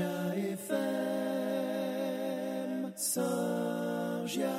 Sangia FM, Sangia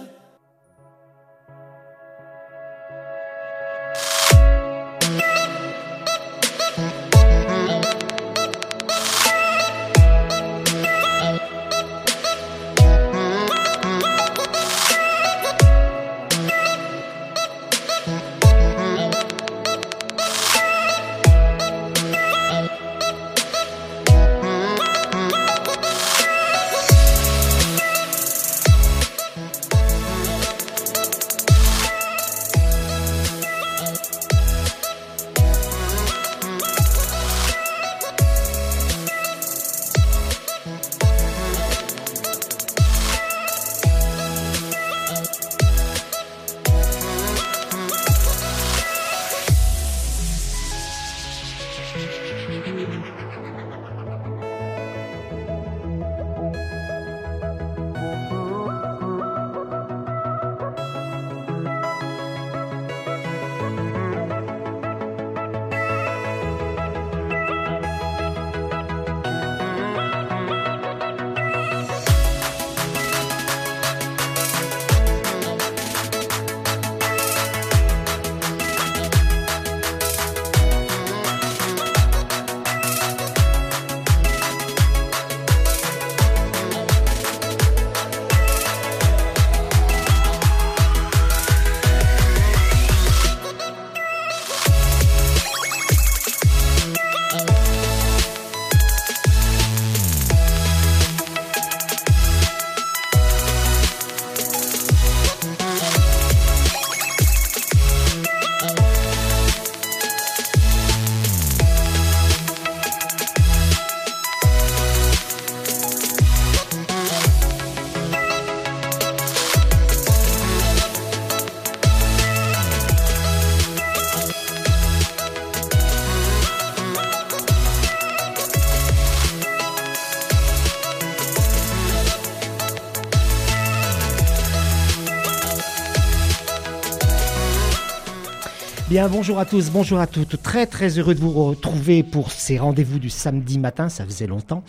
Bien, bonjour à tous, bonjour à toutes. Très très heureux de vous retrouver pour ces rendez-vous du samedi matin, ça faisait longtemps.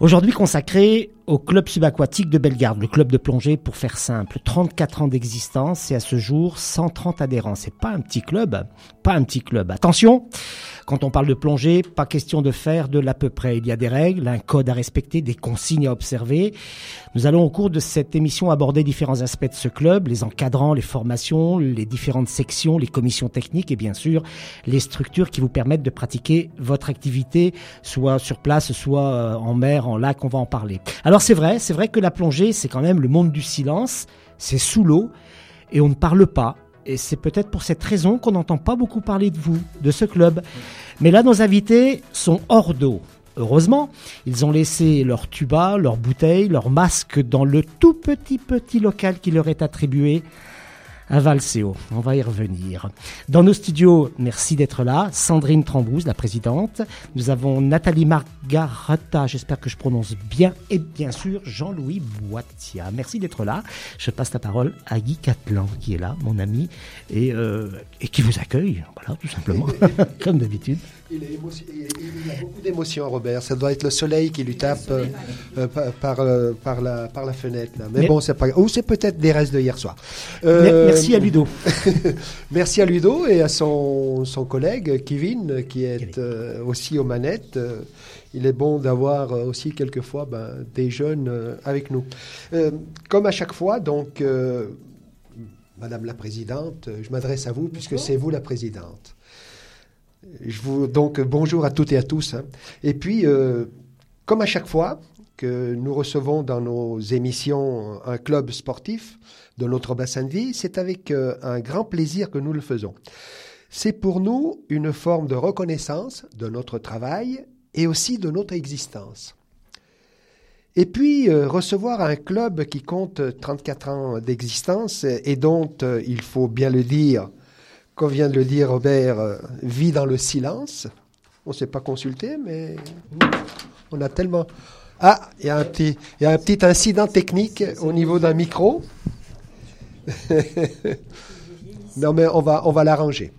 Aujourd'hui consacré au club subaquatique de Bellegarde, le club de plongée pour faire simple. 34 ans d'existence et à ce jour 130 adhérents. C'est pas un petit club, pas un petit club. Attention, quand on parle de plongée, pas question de faire de l'à peu près. Il y a des règles, un code à respecter, des consignes à observer. Nous allons au cours de cette émission aborder différents aspects de ce club, les encadrants, les formations, les différentes sections, les commissions techniques et bien sûr les structures qui vous permettent de pratiquer votre activité, soit sur place, soit euh, en mer, en lac, on va en parler. Alors c'est vrai, c'est vrai que la plongée, c'est quand même le monde du silence, c'est sous l'eau et on ne parle pas et c'est peut-être pour cette raison qu'on n'entend pas beaucoup parler de vous, de ce club. Mais là, nos invités sont hors d'eau. Heureusement, ils ont laissé leur tuba, leurs bouteilles, leurs masques dans le tout petit petit local qui leur est attribué à Valseo. On va y revenir. Dans nos studios, merci d'être là. Sandrine Trambouze, la présidente. Nous avons Nathalie Margarata, j'espère que je prononce bien. Et bien sûr, Jean-Louis Boitia. Merci d'être là. Je passe la parole à Guy Catlan, qui est là, mon ami, et, euh, et qui vous accueille. Voilà, tout simplement, comme d'habitude. Il, a beaucoup d'émotions, Robert. Ça doit être le soleil qui lui tape euh, euh, par, euh, par, la, par la fenêtre. Mais, bon, c'est pas. Ou c'est peut-être des restes de hier soir. merci à Ludo. merci à Ludo et à son, son collègue Kevin, qui est aussi aux manettes. il est bon d'avoir aussi quelquefois ben, des jeunes avec nous. comme à chaque fois, donc, Madame la Présidente, je m'adresse à vous puisque c'est vous la Présidente. Je vous, donc, bonjour à toutes et à tous. Hein. Et puis, euh, comme à chaque fois que nous recevons dans nos émissions un club sportif de notre bassin de vie, c'est avec euh, un grand plaisir que nous le faisons. C'est pour nous une forme de reconnaissance de notre travail et aussi de notre existence. Et puis, euh, recevoir un club qui compte 34 ans d'existence et dont, il faut bien le dire, comme vient de le dire Robert, euh, vit dans le silence. On ne s'est pas consulté, mais on a tellement... Ah, il y, a un petit, incident technique au niveau d'un micro. non, mais on va, on va l'arranger.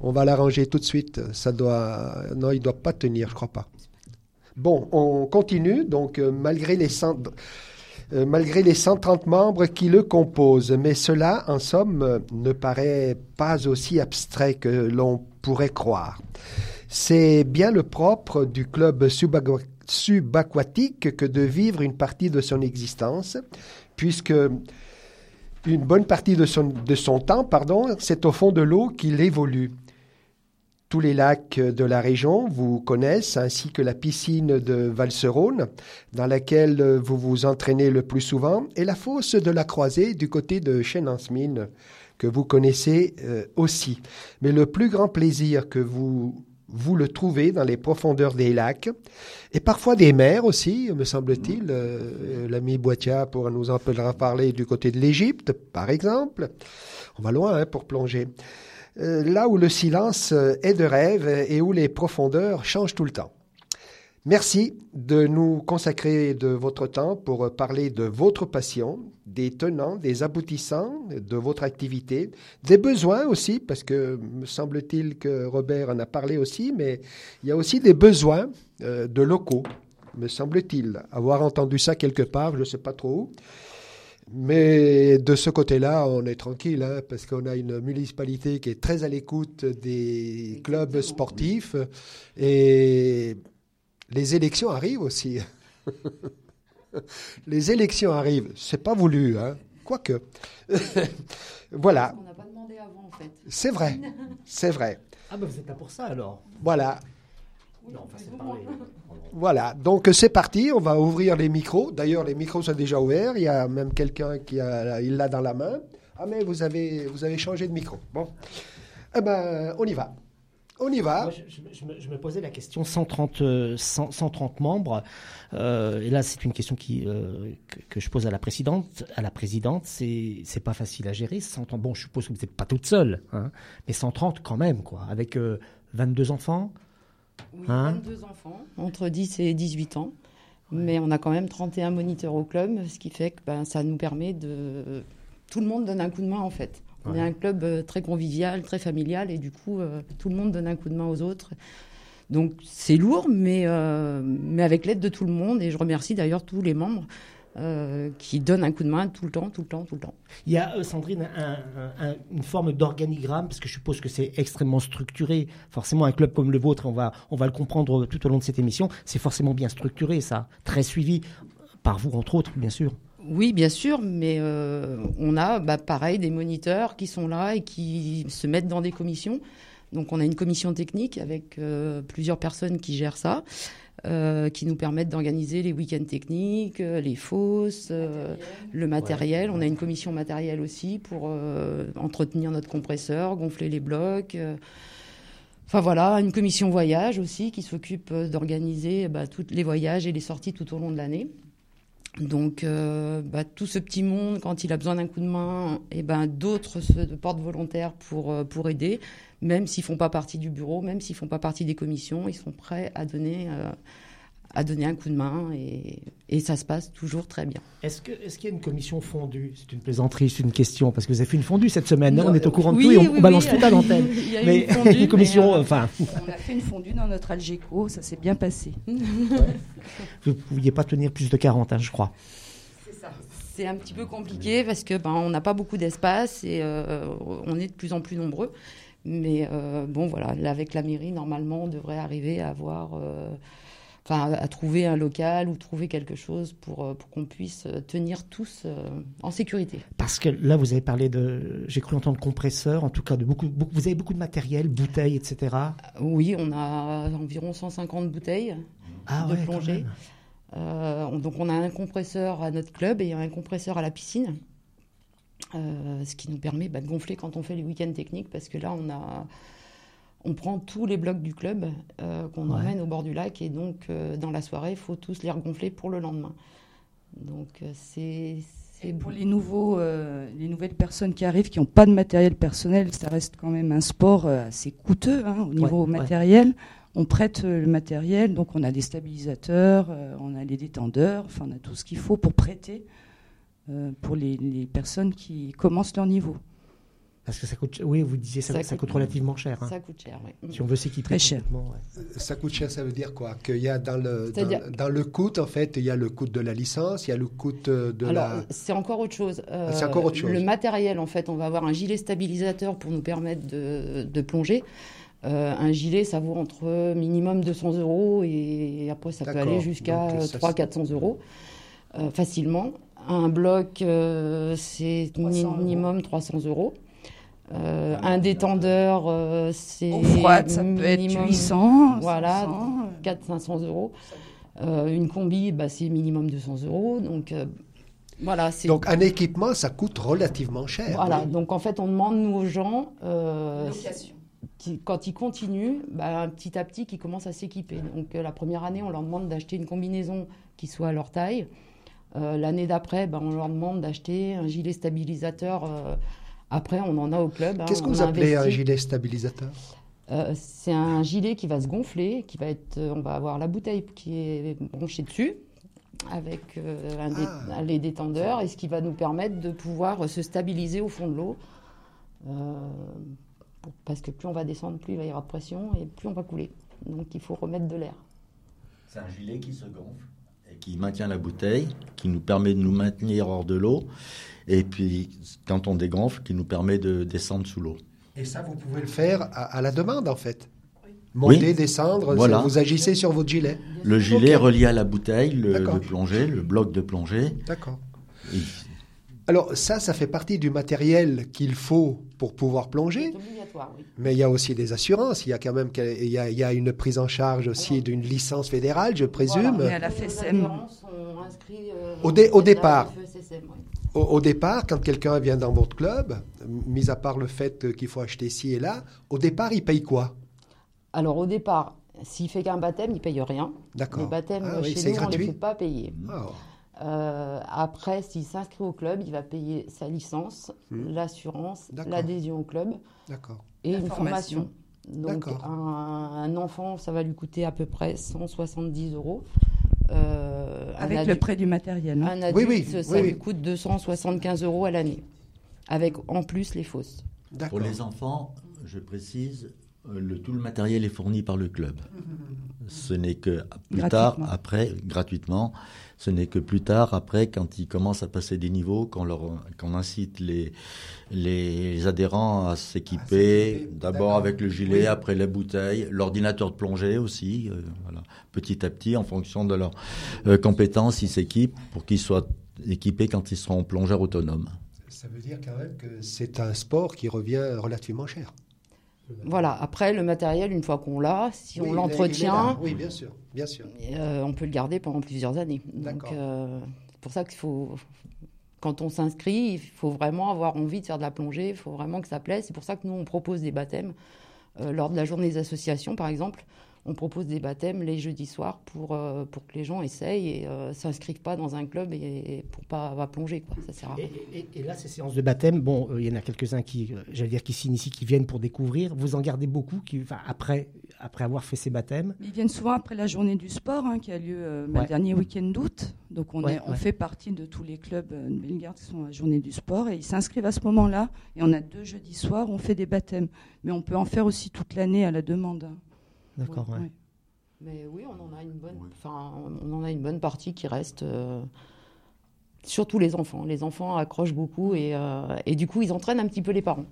On va l'arranger tout de suite. Ça doit, non, il doit pas tenir, je crois pas. Bon, on continue. Donc, euh, malgré les euh, malgré les 130 membres qui le composent, mais cela, en somme, ne paraît pas aussi abstrait que l'on pourrait croire. C'est bien le propre du club subaquatique que de vivre une partie de son existence, puisque une bonne partie de son, de son temps, pardon, c'est au fond de l'eau qu'il évolue. Tous les lacs de la région vous connaissent, ainsi que la piscine de Valserone, dans laquelle vous vous entraînez le plus souvent, et la fosse de la Croisée du côté de Chenansmine, que vous connaissez euh, aussi. Mais le plus grand plaisir que vous le trouvez dans les profondeurs des lacs et parfois des mers aussi, me semble-t-il. Euh, l'ami Boitia pourra nous en parler du côté de l'Égypte, par exemple. On va loin hein, pour plonger. Euh, là où le silence est de rêve et où les profondeurs changent tout le temps. Merci de nous consacrer de votre temps pour parler de votre passion, des tenants, des aboutissants de votre activité, des besoins aussi, parce que me semble-t-il que Robert en a parlé aussi, mais il y a aussi des besoins euh, de locaux, me semble-t-il, avoir entendu ça quelque part, je ne sais pas trop où. Mais de ce côté-là, on est tranquille, hein, parce qu'on a une municipalité qui est très à l'écoute des clubs sportifs. Et les élections arrivent aussi. les élections arrivent. C'est pas voulu, hein. Quoique. voilà. On n'a pas demandé avant, en fait. C'est vrai. C'est vrai. Ah, ben vous êtes là pour ça alors. Voilà. Voilà, donc c'est parti, on va ouvrir les micros. D'ailleurs, les micros sont déjà ouverts. Il y a même quelqu'un qui a, il l'a dans la main. Ah, mais vous avez, vous avez changé de micro. Bon, eh ben, on y va. On y va. je, me, posais la question 130, 130 euh, membres. Euh, et là, c'est une question qui, euh, que, je pose à la présidente. À la présidente, c'est c'est pas facile à gérer. 130, bon, je suppose que vous n'êtes pas toute seule, hein, mais 130 quand même, quoi, avec 22 enfants. Oui, 22 hein enfants, entre 10 et 18 ans. Mais on a quand même 31 moniteurs au club, ce qui fait que ben, ça nous permet de. Tout le monde donne un coup de main, en fait. On est un club euh, très convivial, très familial, et du coup, euh, tout le monde donne un coup de main aux autres. Donc c'est lourd, mais, euh, mais avec l'aide de tout le monde, et je remercie d'ailleurs tous les membres. Qui donnent un coup de main tout le temps, tout le temps, tout le temps. Il y a, Sandrine, une forme d'organigramme, parce que je suppose que c'est extrêmement structuré. Forcément, un club comme le vôtre, on va, on va le comprendre tout au long de cette émission, c'est forcément bien structuré, ça, très suivi par vous, entre autres, bien sûr. Oui, bien sûr, mais euh, on a bah, pareil des moniteurs qui sont là et qui se mettent dans des commissions. Donc on a une commission technique avec euh, plusieurs personnes qui gèrent ça, euh, qui nous permettent d'organiser les week-ends techniques, les fosses, le matériel. On a une commission matérielle aussi pour entretenir notre compresseur, gonfler les blocs. Enfin voilà, une commission voyage aussi qui s'occupe d'organiser bah, tous les voyages et les sorties tout au long de l'année. Donc, euh, bah, tout ce petit monde, quand il a besoin d'un coup de main, et eh ben d'autres se portent volontaires pour euh, pour aider, même s'ils font pas partie du bureau, même s'ils font pas partie des commissions, ils sont prêts à donner euh, à donner un coup de main et, et ça se passe toujours très bien. Est-ce qu'il est y a une commission fondue? C'est une plaisanterie, c'est une question, parce que vous avez fait une fondue cette semaine, on est au courant de tout et on, balance tout à l'antenne. Mais une, fondue, une commission, enfin... On a fait une fondue dans notre Algeco, ça s'est bien passé. Vous ne pouviez pas tenir plus de 40, hein, je crois. C'est ça. C'est un petit peu compliqué parce que ben, on n'a pas beaucoup d'espace et euh, on est de plus en plus nombreux. Mais euh, bon, voilà, avec la mairie, normalement, on devrait arriver à avoir... Euh, enfin, à trouver un local ou trouver quelque chose pour, euh, pour qu'on puisse tenir tous euh, en sécurité. Parce que là, vous avez parlé de, j'ai cru entendre compresseurs, en tout cas de beaucoup, vous avez beaucoup de matériel, bouteilles, etc. Oui, on a environ 150 bouteilles ah de plongée. donc on a un compresseur à notre club et un compresseur à la piscine. Ce qui nous permet bah, de gonfler quand on fait les week-ends techniques parce que là on a on prend tous les blocs du club euh, qu'on emmène au bord du lac et donc euh, dans la soirée, il faut tous les regonfler pour le lendemain. Donc euh, c'est pour les nouveaux, les nouvelles personnes qui arrivent qui n'ont pas de matériel personnel, ça reste quand même un sport assez coûteux hein, au niveau matériel. On prête le matériel, donc on a des stabilisateurs, on a les détendeurs, enfin on a tout ce qu'il faut pour prêter pour les personnes qui commencent leur niveau. Parce que ça coûte, oui, vous disiez ça, Ça ça, coûte- relativement cher. hein. Ça coûte cher, oui. Si on veut s'équiper. Très cher. complètement, ouais. Ça coûte cher, ça veut dire quoi? Qu'il y a dans le, dans, dans le coût, en fait, il y a le coût de la licence, il y a le coût de, de Alors, la... c'est encore autre chose. Euh, c'est encore autre chose. Le matériel, en fait, on va avoir un gilet stabilisateur pour nous permettre de, de plonger. Euh, un gilet, ça vaut entre minimum 200 euros et après, ça peut aller jusqu'à Donc, ça, 300-400 euros euh, facilement. Un bloc, euh, c'est 300 euros. minimum 300 euros. Euh, un détendeur, euh, c'est Eau froide, ça peut être minimum 800. Voilà. 500, 400-500 euros. Euh, une combi, bah, c'est minimum 200 euros. Donc, euh, voilà, c'est Donc un équipement, ça coûte relativement cher. voilà, donc en fait, on demande, nous, aux gens, euh, qui, quand ils continuent, bah, petit à petit, qu'ils commencent à s'équiper. Donc euh, la première année, on leur demande d'acheter une combinaison qui soit à leur taille. Euh, L'année d'après, bah, on leur demande d'acheter un gilet stabilisateur. euh, après, on en a au club. hein, Qu'est-ce que on vous a appelez un gilet stabilisateur? Euh, C'est un gilet qui va se gonfler, qui va être, euh, on va avoir la bouteille qui est branchée dessus avec euh, un dé- Ah. les détendeurs et ce qui va nous permettre de pouvoir se stabiliser au fond de l'eau. Euh, parce que plus on va descendre, plus il va y avoir de pression et plus on va couler. Donc il faut remettre de l'air. C'est un gilet qui se gonfle qui maintient la bouteille, qui nous permet de nous maintenir hors de l'eau. Et puis, quand on dégonfle, qui nous permet de descendre sous l'eau. Et ça, vous pouvez le faire à, à la demande, en fait. Monter, Oui. descendre, Voilà. vous agissez sur votre gilet. Le gilet est Ok. relié à la bouteille, le, D'accord. le plongée, le bloc de plongée. D'accord. Alors ça, ça fait partie du matériel qu'il faut pour pouvoir plonger. C'est obligatoire, oui. Mais il y a aussi des assurances. Il y a quand même il y a, il y a une prise en charge aussi d'une licence fédérale, je présume. Voilà. Et à la FSM. inscrits, euh, Au dé- au départ. Au, au départ, quand quelqu'un vient dans votre club, mis à part le fait qu'il faut acheter ci et là, au départ, il paye quoi? Alors au départ, s'il fait qu'un baptême, il paye rien. D'accord. Les baptêmes Ah oui, chez nous, on ne gratuit. les fait pas payer. Ah, Euh, après, s'il s'inscrit au club, il va payer sa licence, Hmm. l'assurance, l'adhésion au club et La une formation. formation. Donc un, un enfant, ça va lui coûter à peu près 170 euros. Euh, Avec le prêt du matériel. hein. Un adulte, Oui, oui, ça oui, lui oui. coûte 275 euros à l'année, avec en plus les fausses. Pour les enfants, je précise, euh, le, tout le matériel est fourni par le club. Ce n'est que plus tard, après, gratuitement, ce n'est que plus tard, après, quand ils commencent à passer des niveaux, qu'on leur, qu'on incite les, les adhérents à s'équiper, d'abord avec le gilet, Oui. après la bouteille, l'ordinateur de plongée aussi, euh, voilà. Petit à petit, en fonction de leurs euh, compétences, ils s'équipent pour qu'ils soient équipés quand ils seront plongeurs autonomes. Ça veut dire quand même que c'est un sport qui revient relativement cher. Voilà, après le matériel, une fois qu'on l'a, si Oui, on l'entretient, là. Oui, bien sûr, bien sûr. Euh, on peut le garder pendant plusieurs années. Donc, euh, c'est pour ça qu'il faut, quand on s'inscrit, il faut vraiment avoir envie de faire de la plongée. Il faut vraiment que ça plaise. C'est pour ça que nous, on propose des baptêmes. Euh, lors de la journée des associations, par exemple, on propose des baptêmes les jeudis soirs pour, euh, pour que les gens essayent et euh, s'inscrivent pas dans un club et, et pour pas avoir plonger. Quoi. Ça sert à rien. Et, et- et là, ces séances de baptême, bon, euh, il y en a quelques-uns qui, euh, j'allais dire, qui s'initient, qui viennent pour découvrir. Vous en gardez beaucoup qui, après, après avoir fait ces baptêmes. Ils viennent souvent après la journée du sport hein, qui a lieu Ouais. le dernier week-end d'août. Donc on, Ouais, est- on ouais. fait partie de tous les clubs de Bellegarde qui sont à la journée du sport et ils s'inscrivent à ce moment-là. Et on a deux jeudis soirs, on fait des baptêmes. Mais on peut en faire aussi toute l'année à la demande. D'accord, ouais. Mais oui, on en a une bonne, enfin, on en a une bonne partie qui reste. euh, surtout les enfants. Les enfants accrochent beaucoup et, euh, et du coup, ils entraînent un petit peu les parents.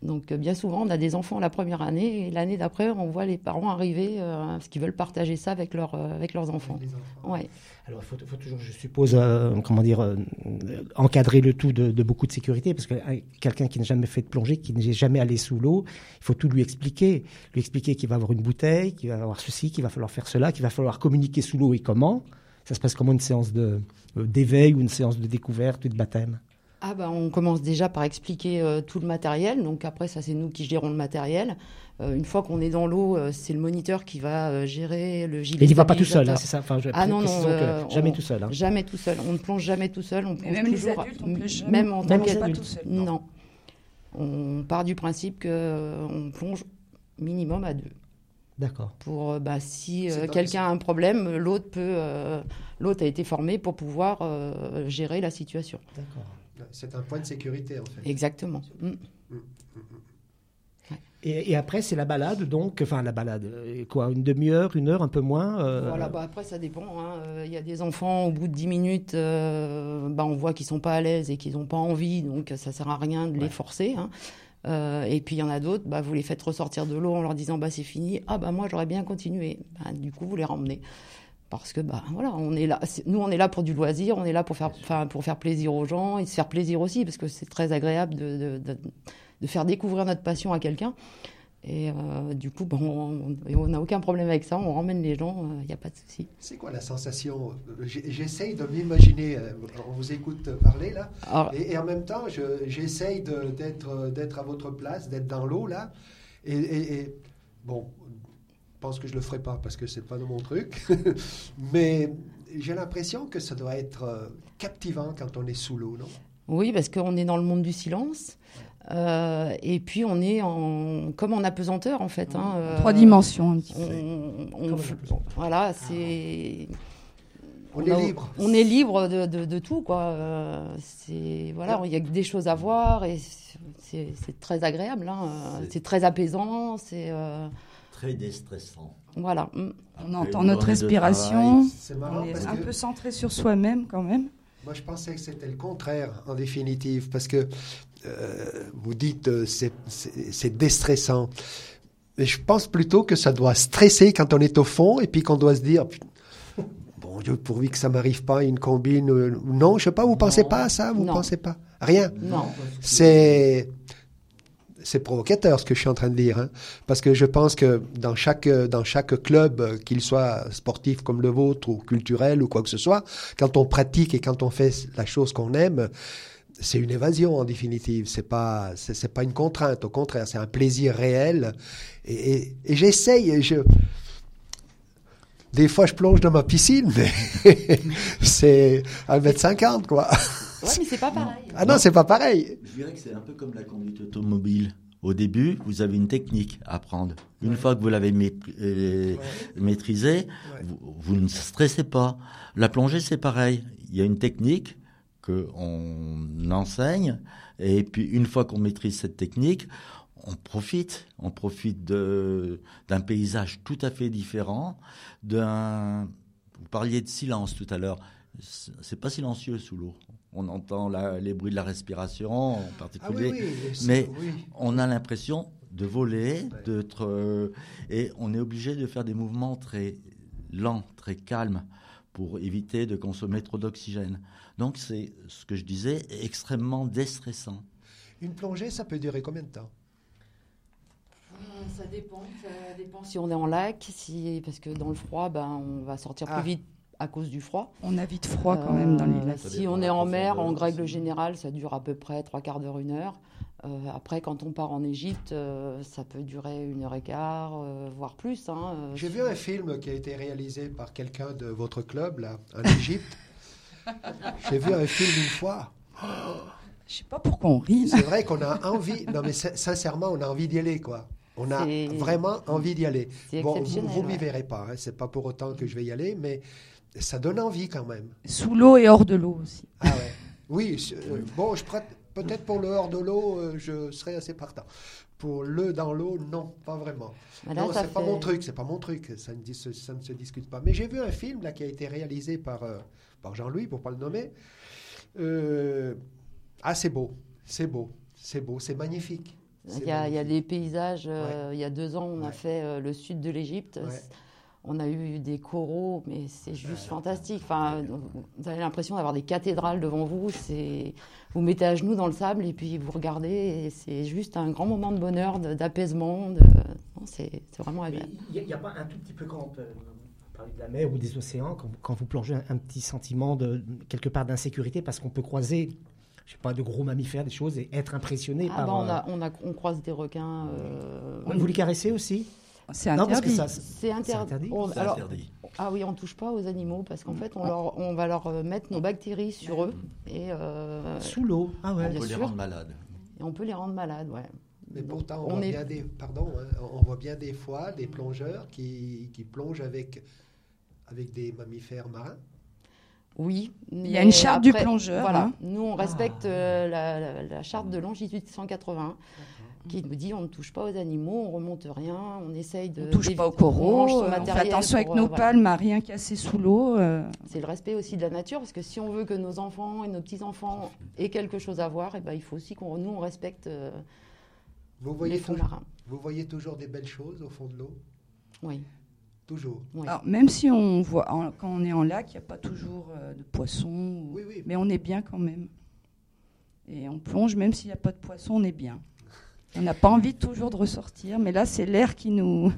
Donc, euh, bien souvent, on a des enfants la première année et l'année d'après, on voit les parents arriver euh, parce qu'ils veulent partager ça avec, leur, euh, avec leurs enfants. Ouais. Alors, il faut, faut toujours, je suppose, euh, comment dire, encadrer le tout de, de beaucoup de sécurité, parce que euh, quelqu'un qui n'a jamais fait de plongée, qui n'est jamais allé sous l'eau, il faut tout lui expliquer. Lui expliquer qu'il va avoir une bouteille, qu'il va avoir ceci, qu'il va falloir faire cela, qu'il va falloir communiquer sous l'eau et comment. Ça se passe comment une séance d'éveil ou une séance de découverte ou de baptême Ah bah, on commence déjà par expliquer euh, tout le matériel. Donc après, ça c'est nous qui gérons le matériel. Euh, une fois qu'on est dans l'eau, euh, c'est le moniteur qui va euh, gérer le gilet. Et il n'y va pas tout seul, hein, c'est ça enfin, je- Ah non, non, que euh, jamais on- tout seul. hein. Jamais tout seul. On ne plonge jamais tout seul. On plonge même les toujours, adultes, on plonge jamais. Même en Même tant les qu'adulte. adultes. tout seul. Non. On part du principe que euh, on plonge minimum à deux. D'accord. Pour euh, bah, si euh, pas quelqu'un a un problème, l'autre peut, euh, l'autre a été formé pour pouvoir euh, gérer la situation. D'accord. C'est un point de sécurité en fait. Exactement. Mm. Et, et après, c'est la balade, donc, enfin la balade, euh, quoi, une demi-heure, une heure, un peu moins euh, Voilà, bah après ça dépend. hein. Euh, Il y a des enfants, au bout de 10 minutes, euh, bah, on voit qu'ils sont pas à l'aise et qu'ils n'ont pas envie, donc ça sert à rien de les forcer. hein. Euh, et puis il y en a d'autres, bah, vous les faites ressortir de l'eau en leur disant bah c'est fini. Ah bah moi j'aurais bien continué. Bah, du coup vous les ramenez. Parce que bah voilà, on est là. c'est- Nous on est là pour du loisir, on est là pour faire, enfin pour faire plaisir aux gens et se faire plaisir aussi parce que c'est très agréable de, de, de, de faire découvrir notre passion à quelqu'un. Et euh, du coup, bon, on et on n'a aucun problème avec ça. On ramène les gens, il n'y a pas de souci. C'est quoi la sensation? J'essaye de m'imaginer, euh, on vous écoute parler là, Alors, et, et en même temps, je- j'essaye d'être d'être à votre place, d'être dans l'eau là. Et, et- et, bon, pense que je le ferai pas parce que c'est pas de mon truc, mais j'ai l'impression que ça doit être euh, captivant quand on est sous l'eau, non? Oui, parce qu'on est dans le monde du silence. Euh, et puis on est en, comme en apesanteur en fait. hein, euh, Trois dimensions un petit peu. On, on- voilà, c'est. On est a- libre. On est libre de, de- de tout, quoi. Euh, c'est voilà, il y a des choses à voir et c'est très agréable. hein, C'est- C'est très apaisant. C'est euh, Très déstressant. voilà. On Après entend notre respiration. C'est On marrant est un que peu centré sur soi-même quand même. moi je pensais que c'était le contraire en définitive parce que euh, vous dites euh, c'est déstressant. Mais je pense plutôt que ça doit stresser quand on est au fond et puis qu'on doit se dire bon Dieu pourvu que ça m'arrive pas une combine euh, non je sais pas vous pensez pas à ça vous Non. pensez pas rien Non. c'est c'est provocateur ce que je suis en train de dire, hein, parce que je pense que dans chaque dans chaque club, euh, qu'il soit sportif comme le vôtre ou culturel ou quoi que ce soit, quand on pratique et quand on fait la chose qu'on aime, c'est une évasion en définitive. C'est pas c'est pas une contrainte, au contraire, c'est un plaisir réel. Et, j'essaye. Je des fois, je plonge dans ma piscine, mais c'est 1m50, quoi. Ouais, mais c'est pas pareil. Ah non, c'est pas pareil. Je dirais que c'est un peu comme la conduite automobile. Au début, vous avez une technique à apprendre. Une fois que vous l'avez euh, maîtrisée, vous, vous ne stressez pas. La plongée, c'est pareil. Il y a une technique que on enseigne, et puis une fois qu'on maîtrise cette technique, on profite. On profite d'un paysage tout à fait différent. D'un, vous parliez de silence tout à l'heure. C'est c'est pas silencieux sous l'eau. On entend la- les bruits de la respiration en Ah particulier. oui, oui. c'est- Mais oui. on a l'impression de voler, d'être, euh, et on est obligé de faire des mouvements très lents, très calmes, pour éviter de consommer trop d'oxygène. Donc c'est ce que je disais, extrêmement déstressant. Une plongée, ça peut durer combien de temps? Ça dépend. Ça dépend si on est en lac, si parce que dans le froid, ben on va sortir Ah. plus vite à cause du froid. On a vite froid quand même dans les Euh, Si on est en mer, en règle aussi. générale, ça dure à peu près trois quarts d'heure, une heure. Euh, après, quand on part en Égypte, euh, ça peut durer une heure et quart, euh, voire plus. hein, euh, J'ai vu un film qui a été réalisé par quelqu'un de votre club, là, en Égypte. J'ai vu un film une fois. Je sais pas pourquoi on rit. C'est vrai qu'on a envie, non mais sin- sincèrement, on a envie d'y aller, quoi. On a vraiment envie d'y aller. Bon, vous vous m'y ouais. verrez pas, hein, c'est pas pour autant que je vais y aller, mais ça donne envie quand même. Sous l'eau et hors de l'eau aussi. Ah ouais. Oui, euh, bon, je prête- peut-être pour le hors de l'eau, euh, je serais assez partant. Pour le dans l'eau, non, pas vraiment. là, non, c'est pas mon truc, c'est pas mon truc, ça ne, ça ne se discute pas. Mais j'ai vu un film là qui a été réalisé par, euh, par Jean-Louis, pour pas le nommer. Ah, c'est beau, c'est beau, c'est beau, c'est magnifique. Il y, a, il y a magnifique. des paysages. euh, Il y a deux ans, on a fait euh, le sud de l'Égypte. Ouais. On a eu des coraux, mais c'est juste fantastique. Enfin, vous avez l'impression d'avoir des cathédrales devant vous. C'est, vous mettez à genoux dans le sable et puis vous regardez. Et c'est juste un grand moment de bonheur, d'apaisement. De... C'est, vraiment agréable. il n'y a, pas un tout petit peu quand euh, on parle de la mer ou des océans, quand, quand vous plongez un, un petit sentiment de quelque part d'insécurité parce qu'on peut croiser, je sais pas, de gros mammifères, des choses et être impressionné Ah par. bah, on, a, on, a, on croise des requins. euh, Vous les caressez aussi? C'est Non, parce que interdit. ça. C'est inter- interdit on- C'est alors, interdit. Ah oui, on touche pas aux animaux parce qu'en fait, on, leur, on va leur euh, mettre nos bactéries sur eux et, euh, Sous l'eau. Ah ouais. On peut les rendre malades. et on peut les rendre malades. Ouais. Mais Donc, pourtant, on, on voit est- bien des, pardon, hein, on voit bien des fois des plongeurs qui, qui plongent avec, avec des mammifères marins. Oui. Il y a une charte du plongeur. Voilà. hein. Nous, on respecte euh, la, la- la charte de longitude 180 qui nous dit on ne touche pas aux animaux, on remonte rien, on essaye de. On touche pas aux coraux, euh, on fait attention avec pour, nos euh, voilà. palmes à rien casser sous l'eau. euh. C'est le respect aussi de la nature, parce que si on veut que nos enfants et nos petits-enfants aient quelque chose à voir, et ben, il faut aussi qu'on nous, on respecte euh, Vous les voyez, fonds toujours, marins. vous voyez toujours des belles choses au fond de l'eau? Oui. Toujours. oui. Alors, même si on voit, en- quand on est en lac, il n'y a pas toujours euh, de poissons, ou- Oui, oui. mais on est bien quand même. Et on plonge, même s'il n'y a pas de poissons, on est bien. On n'a pas envie toujours de ressortir, mais là, c'est l'air qui nous,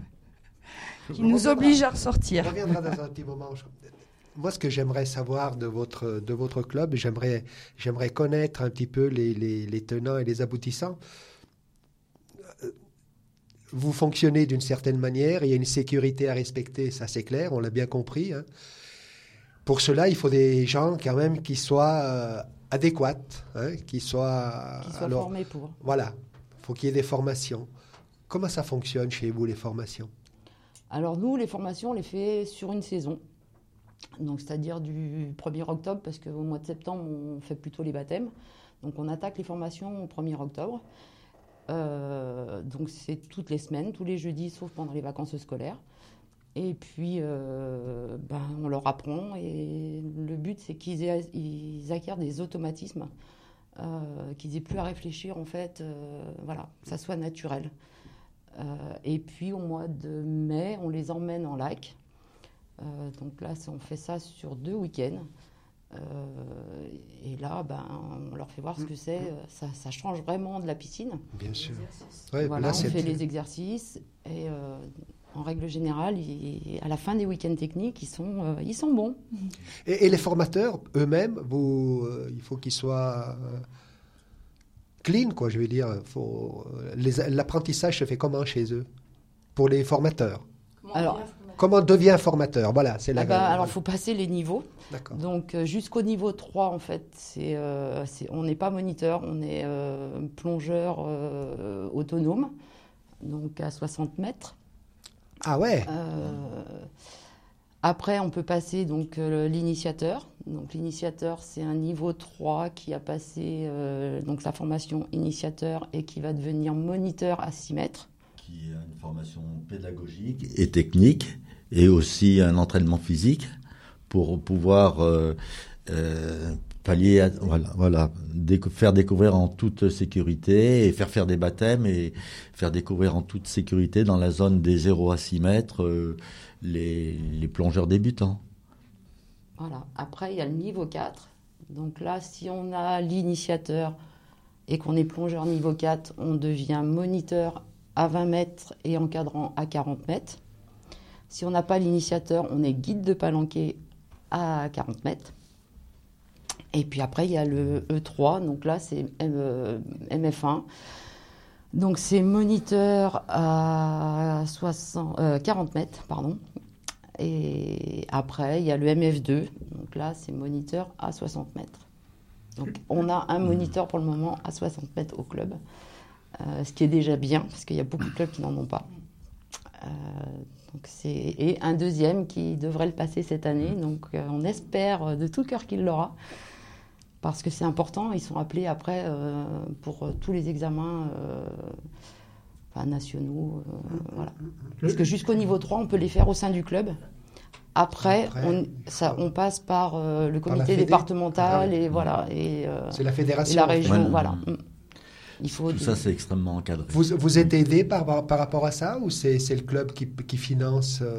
qui On nous oblige à On ressortir. reviendra dans un petit moment. Moi, ce que j'aimerais savoir de votre, de votre club, j'aimerais, j'aimerais connaître un petit peu les, les- les tenants et les aboutissants. Vous fonctionnez d'une certaine manière, il y a une sécurité à respecter, ça c'est clair, on l'a bien compris. hein. Pour cela, il faut des gens quand même qui soient euh, adéquats, hein, qui soient... Qu'ils soient alors, formés pour. Voilà, il faut qu'il y ait des formations. Comment ça fonctionne chez vous, les formations? Alors nous, les formations, on les fait sur une saison. Donc c'est-à-dire du 1er octobre, parce qu'au mois de septembre, on fait plutôt les baptêmes. Donc on attaque les formations au 1er octobre. Euh, donc c'est toutes les semaines, tous les jeudis, sauf pendant les vacances scolaires. Et puis, euh, ben, on leur apprend. Et le but, c'est qu'ils acquièrent des automatismes, euh, qu'ils aient plus à réfléchir, en fait. euh, voilà, que ça soit naturel. Euh, et puis, au mois de mai, on les emmène en lac. Euh, donc là, c'est- on fait ça sur deux week-ends. Euh, et là, ben, on leur fait voir ce que c'est. Euh, Ça, ça change vraiment de la piscine. Bien sûr. Ouais, Voilà, là, on c'est- fait les exercices et euh, en règle générale, à la fin des week-ends techniques, ils sont, euh, ils sont bons. Et, et les formateurs eux-mêmes, vous, euh, il faut qu'ils soient euh, clean, quoi. Je veux dire, faut l'apprentissage se fait comment chez eux? Pour les formateurs. Alors, Comment on devient formateur? Voilà, c'est la. ah bah, alors, voilà. il faut passer les niveaux. D'accord. Donc, jusqu'au niveau 3, en fait, c'est, euh, c'est- on n'est pas moniteur, on est euh, plongeur euh, autonome, donc à 60 mètres. Ah ouais. Euh, après, on peut passer donc euh, l'initiateur. Donc l'initiateur, c'est un niveau 3 qui a passé euh, donc la formation initiateur et qui va devenir moniteur à 6 mètres. qui a une formation pédagogique et technique, et aussi un entraînement physique pour pouvoir euh, euh, faire découvrir en toute sécurité et faire faire des baptêmes et faire découvrir en toute sécurité dans la zone des 0 à 6 mètres euh, les, plongeurs débutants. Voilà. Après, il y a le niveau 4. Donc là, si on a l'initiateur et qu'on est plongeur niveau 4, on devient moniteur à 20 mètres et encadrant à 40 mètres. Si on n'a pas l'initiateur, on est guide de palanquet à 40 mètres. Et puis après, il y a le E3, donc là, c'est M- euh, MF1. Donc c'est moniteur à 60, euh, 40 mètres, pardon. Et après, il y a le MF2. Donc là, c'est moniteur à 60 mètres. Donc on a un moniteur pour le moment à 60 mètres au club. Euh, ce qui est déjà bien, parce qu'il y a beaucoup de clubs qui n'en ont pas. Et un deuxième qui devrait le passer cette année. Donc on espère de tout cœur qu'il l'aura, parce que c'est important. Ils sont appelés après euh, pour euh, tous les examens euh, enfin, nationaux. euh, voilà. Parce que jusqu'au niveau 3, on peut les faire au sein du club. Après, Après, on, ça, on passe par euh, le comité départemental Ah oui. et voilà et, euh, C'est la et fédération. la en fait. région. Ouais. Voilà. Mm. Il faut Tout ça, c'est extrêmement encadré. Vous, vous êtes aidé par, par rapport à ça ou c'est c'est le club qui, qui finance euh,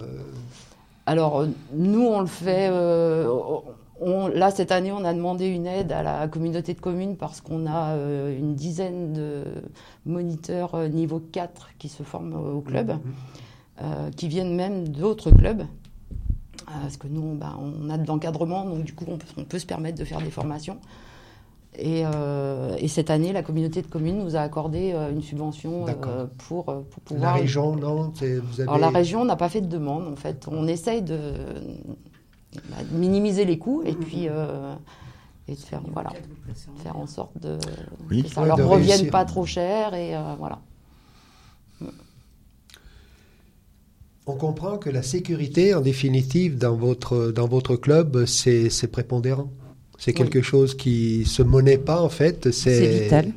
Alors, nous, on le fait. euh, on- là, cette année, on a demandé une aide à la communauté de communes parce qu'on a euh, une dizaine de moniteurs euh, niveau 4 qui se forment au club, euh, qui viennent même d'autres clubs. Parce que nous, ben, on a de l'encadrement, donc du coup, on peut, on peut se permettre de faire des formations. Et, et cette année, la communauté de communes nous a accordé une subvention pour, pour La pouvoir région, non vous avez... alors la région n'a pas fait de demande en fait. On essaye de, bah, de minimiser les coûts et puis euh, et de faire voilà faire en sorte de Oui. que ça Ouais, leur de revienne réussir. pas trop cher et euh, voilà. On comprend que la sécurité, en définitive, dans votre, dans votre club, c'est prépondérant. C'est quelque chose qui se monnaie pas, en fait. C'est vital.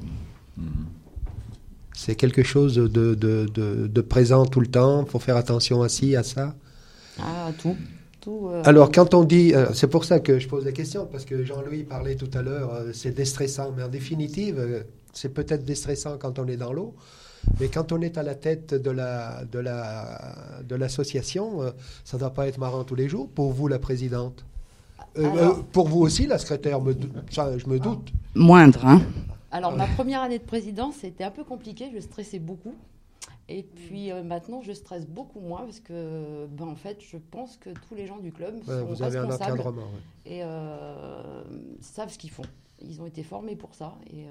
C'est quelque chose de, de, de, de, présent tout le temps. Il faut faire attention à ci, à ça. Ah, tout. Euh, Alors, quand on dit, euh, c'est pour ça que je pose la question, parce que Jean-Louis parlait tout à l'heure, euh, c'est déstressant, mais en définitive, c'est peut-être déstressant quand on est dans l'eau, mais quand on est à la tête de la de la de l'association, ça ne doit pas être marrant tous les jours. Pour vous, la présidente, pour vous aussi, la secrétaire, me, je me doute. Moindre, hein. Alors, ma première année de présidence, c'était un peu compliqué, je stressais beaucoup. Et puis euh, maintenant, je stresse beaucoup moins parce que, ben, en fait, je pense que tous les gens du club sont vous avez responsables un et euh, savent ce qu'ils font. Ils ont été formés pour ça et euh,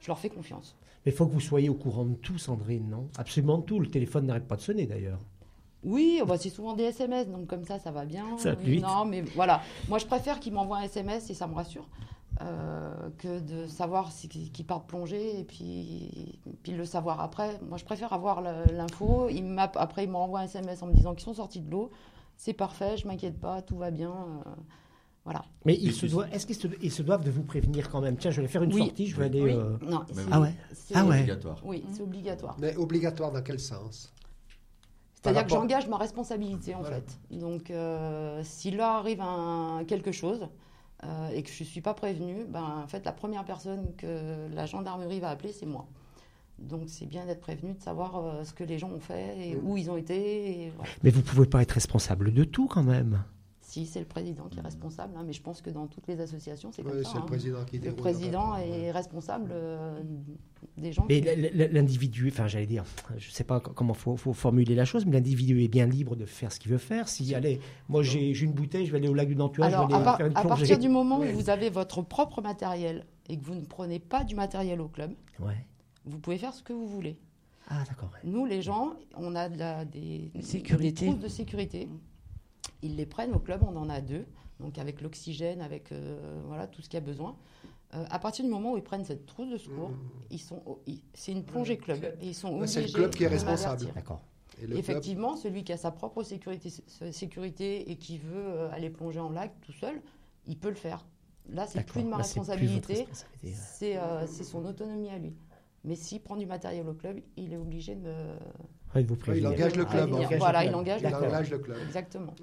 je leur fais confiance. Mais il faut que vous soyez au courant de tout, Sandrine, non? Absolument tout. Le téléphone n'arrête pas de sonner d'ailleurs. Oui, bah, c'est souvent des SMS, donc comme ça, ça va bien. Ça non, mais voilà. Moi, je préfère qu'ils m'envoient un SMS et ça me rassure. Euh, que de savoir qu'ils partent plonger et puis, puis le savoir après. Moi, je préfère avoir l'info. Il après, il m'envoie un SMS en me disant qu'ils sont sortis de l'eau. C'est parfait, je m'inquiète pas, tout va bien. Euh, voilà. Mais ils se doivent, est-ce qu'ils se, doivent de vous prévenir quand même? Tiens, je vais faire une sortie, je vais aller. Euh, non, ah ouais. Ah ouais. Obligatoire. Oui, c'est obligatoire. Mais obligatoire dans quel sens? C'est-à-dire que j'engage ma responsabilité en fait. Donc, s'il leur arrive un, quelque chose, euh, et que je ne suis pas prévenue, ben, en fait, la première personne que la gendarmerie va appeler, c'est moi. Donc c'est bien d'être prévenu, de savoir euh, ce que les gens ont fait et où ils ont été. Mais vous ne pouvez pas être responsable de tout quand même. Si, c'est le président qui est responsable, hein, mais je pense que dans toutes les associations, c'est comme ça. C'est le hein. président qui Le président est responsable euh, des gens. Mais l'individu, enfin, j'allais dire, je ne sais pas comment faut, faut formuler la chose, mais l'individu est bien libre de faire ce qu'il veut faire. Si, allez, moi j'ai une bouteille, je vais aller au lac du Nantua, je vais aller à, faire une à partir du moment où vous avez votre propre matériel et que vous ne prenez pas du matériel au club, ouais. vous pouvez faire ce que vous voulez. Ah, d'accord. Nous, les gens, on a de la, des, sécurité. des de sécurité. Ils les prennent au club, on en a deux, donc avec l'oxygène, avec euh, voilà tout ce qu'il y a besoin. Euh, à partir du moment où ils prennent cette trousse de secours, mmh. ils sont, c'est une plongée club et ils sont obligés. C'est le club qui est responsable. D'accord. Effectivement, celui qui a sa propre sécurité, sécurité et qui veut euh, aller plonger en lac tout seul, il peut le faire. Là, c'est plus de ma responsabilité, c'est son autonomie à lui. Mais s'il prend du matériel au club, il est obligé de. Il engage le club. voilà, il engage, le, club. Exactement.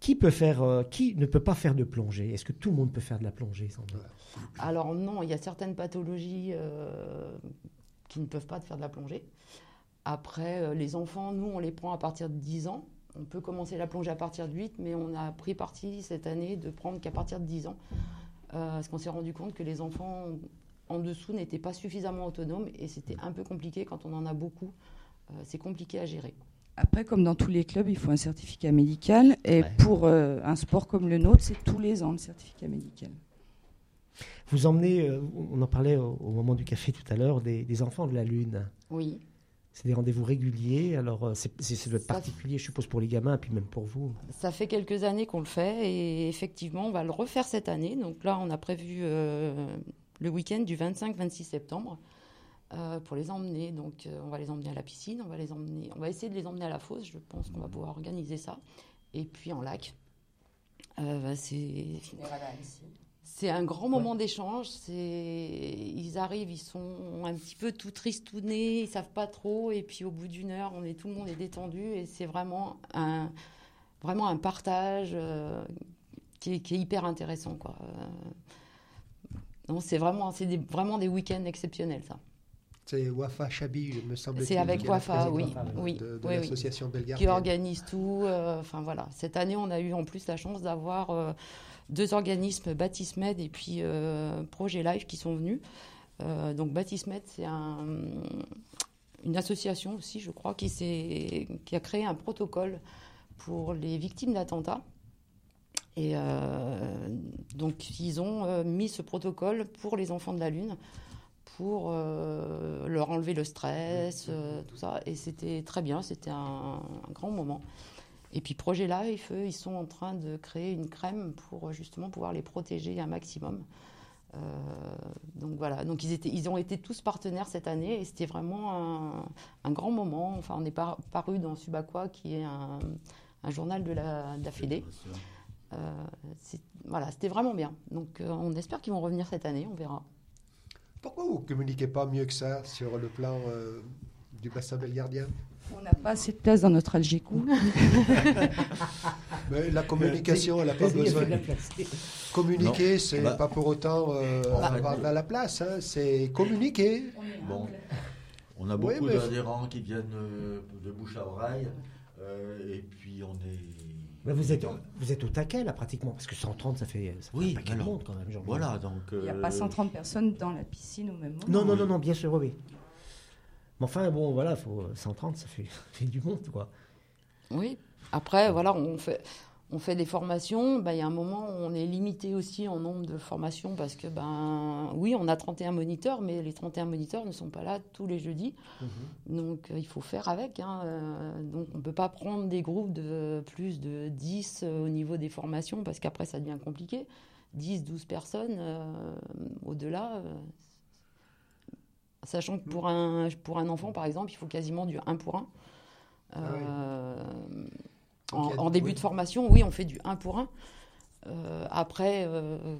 Qui peut faire, euh, qui ne peut pas faire de plongée? Est-ce que tout le monde peut faire de la plongée sans Alors non, il y a certaines pathologies euh, qui ne peuvent pas faire de la plongée. Après, euh, les enfants, nous, on les prend à partir de 10 ans. On peut commencer la plongée à partir de 8, mais on a pris parti cette année de prendre qu'à partir de 10 ans. parce qu'on s'est rendu compte que les enfants en dessous n'étaient pas suffisamment autonomes et c'était un peu compliqué quand on en a beaucoup. Euh, c'est compliqué à gérer. Après, comme dans tous les clubs, il faut un certificat médical. Et pour euh, un sport comme le nôtre, c'est tous les ans le certificat médical. Vous emmenez, euh, on en parlait au, moment du café tout à l'heure, des, enfants de la Lune. Oui. C'est des rendez-vous réguliers, alors c'est particulier, je suppose, pour les gamins, et puis même pour vous. Ça fait quelques années qu'on le fait, et effectivement, on va le refaire cette année. Donc là, on a prévu le week-end du 25-26 septembre euh, pour les emmener. Donc, euh, on va les emmener à la piscine, on va les emmener, on va essayer de les emmener à la fosse. Je pense qu'on va pouvoir organiser ça. Et puis en lac, euh, bah, c'est c'est un grand moment d'échange. ils arrivent, ils sont un petit peu tout tristounés, ils savent pas trop. Et puis au bout d'une heure, on est tout le monde est détendu et c'est vraiment un vraiment un partage qui est, qui, est, hyper intéressant quoi. Non, c'est vraiment, c'est vraiment des week-ends exceptionnels, ça. C'est Wafa Chabi, me semble. C'est avec Wafa, oui, oui, de, l'association Bellegarde. Qui organise tout. Euh, enfin voilà. Cette année, on a eu en plus la chance d'avoir euh, deux organismes, Baptismed et puis euh, Projet Life, qui sont venus. donc Baptismed, c'est un, une association aussi, je crois, qui, qui a créé un protocole pour les victimes d'attentats. Et donc, ils ont mis ce protocole pour les enfants de la Lune, pour euh, leur enlever le stress, tout ça. Et c'était très bien, c'était un, grand moment. Et puis, Projet Life, eux, ils sont en train de créer une crème pour justement pouvoir les protéger un maximum. donc voilà, donc ils, étaient, ils ont été tous partenaires cette année et c'était vraiment un, grand moment. Enfin, on est paru dans Subaqua, qui est un, journal de la, de la Fédé. voilà, c'était vraiment bien. Donc on espère qu'ils vont revenir cette année, on verra. Pourquoi vous ne communiquez pas mieux que ça sur le plan du bassin belgardien? On n'a pas assez de place dans notre Algécou. Mais la communication, elle n'a pas besoin. Communiquer, c'est bah, pas pour autant euh, avoir de la place. Hein. C'est communiquer. Bon. On a beaucoup d'adhérents qui viennent euh, de bouche à oreille. Euh, et puis on est. Mais vous êtes, vous êtes au taquet là pratiquement, parce que 130 ça fait, ça oui, fait de monde quand même. Voilà, donc. Il n'y a pas 130 personnes dans la piscine au même moment. Non, non, non, non, bien sûr, oui. Mais enfin, bon, voilà, faut 130, ça fait, fait du monde, quoi. Oui. Après, voilà, on fait, on fait des formations. Ben, il y a un moment où on est limité aussi en nombre de formations parce que, ben, oui, on a 31 moniteurs, mais les 31 moniteurs ne sont pas là tous les jeudis. Mhm. Donc, euh, il faut faire avec. Hein. Euh, donc, on ne peut pas prendre des groupes de plus de 10 euh, au niveau des formations parce qu'après, ça devient compliqué. 10, 12 personnes, au-delà, Sachant que pour un, pour un enfant, par exemple, il faut quasiment du 1 pour 1. Ah euh, en, début de formation, oui, on fait du 1 pour 1. Euh, après, euh,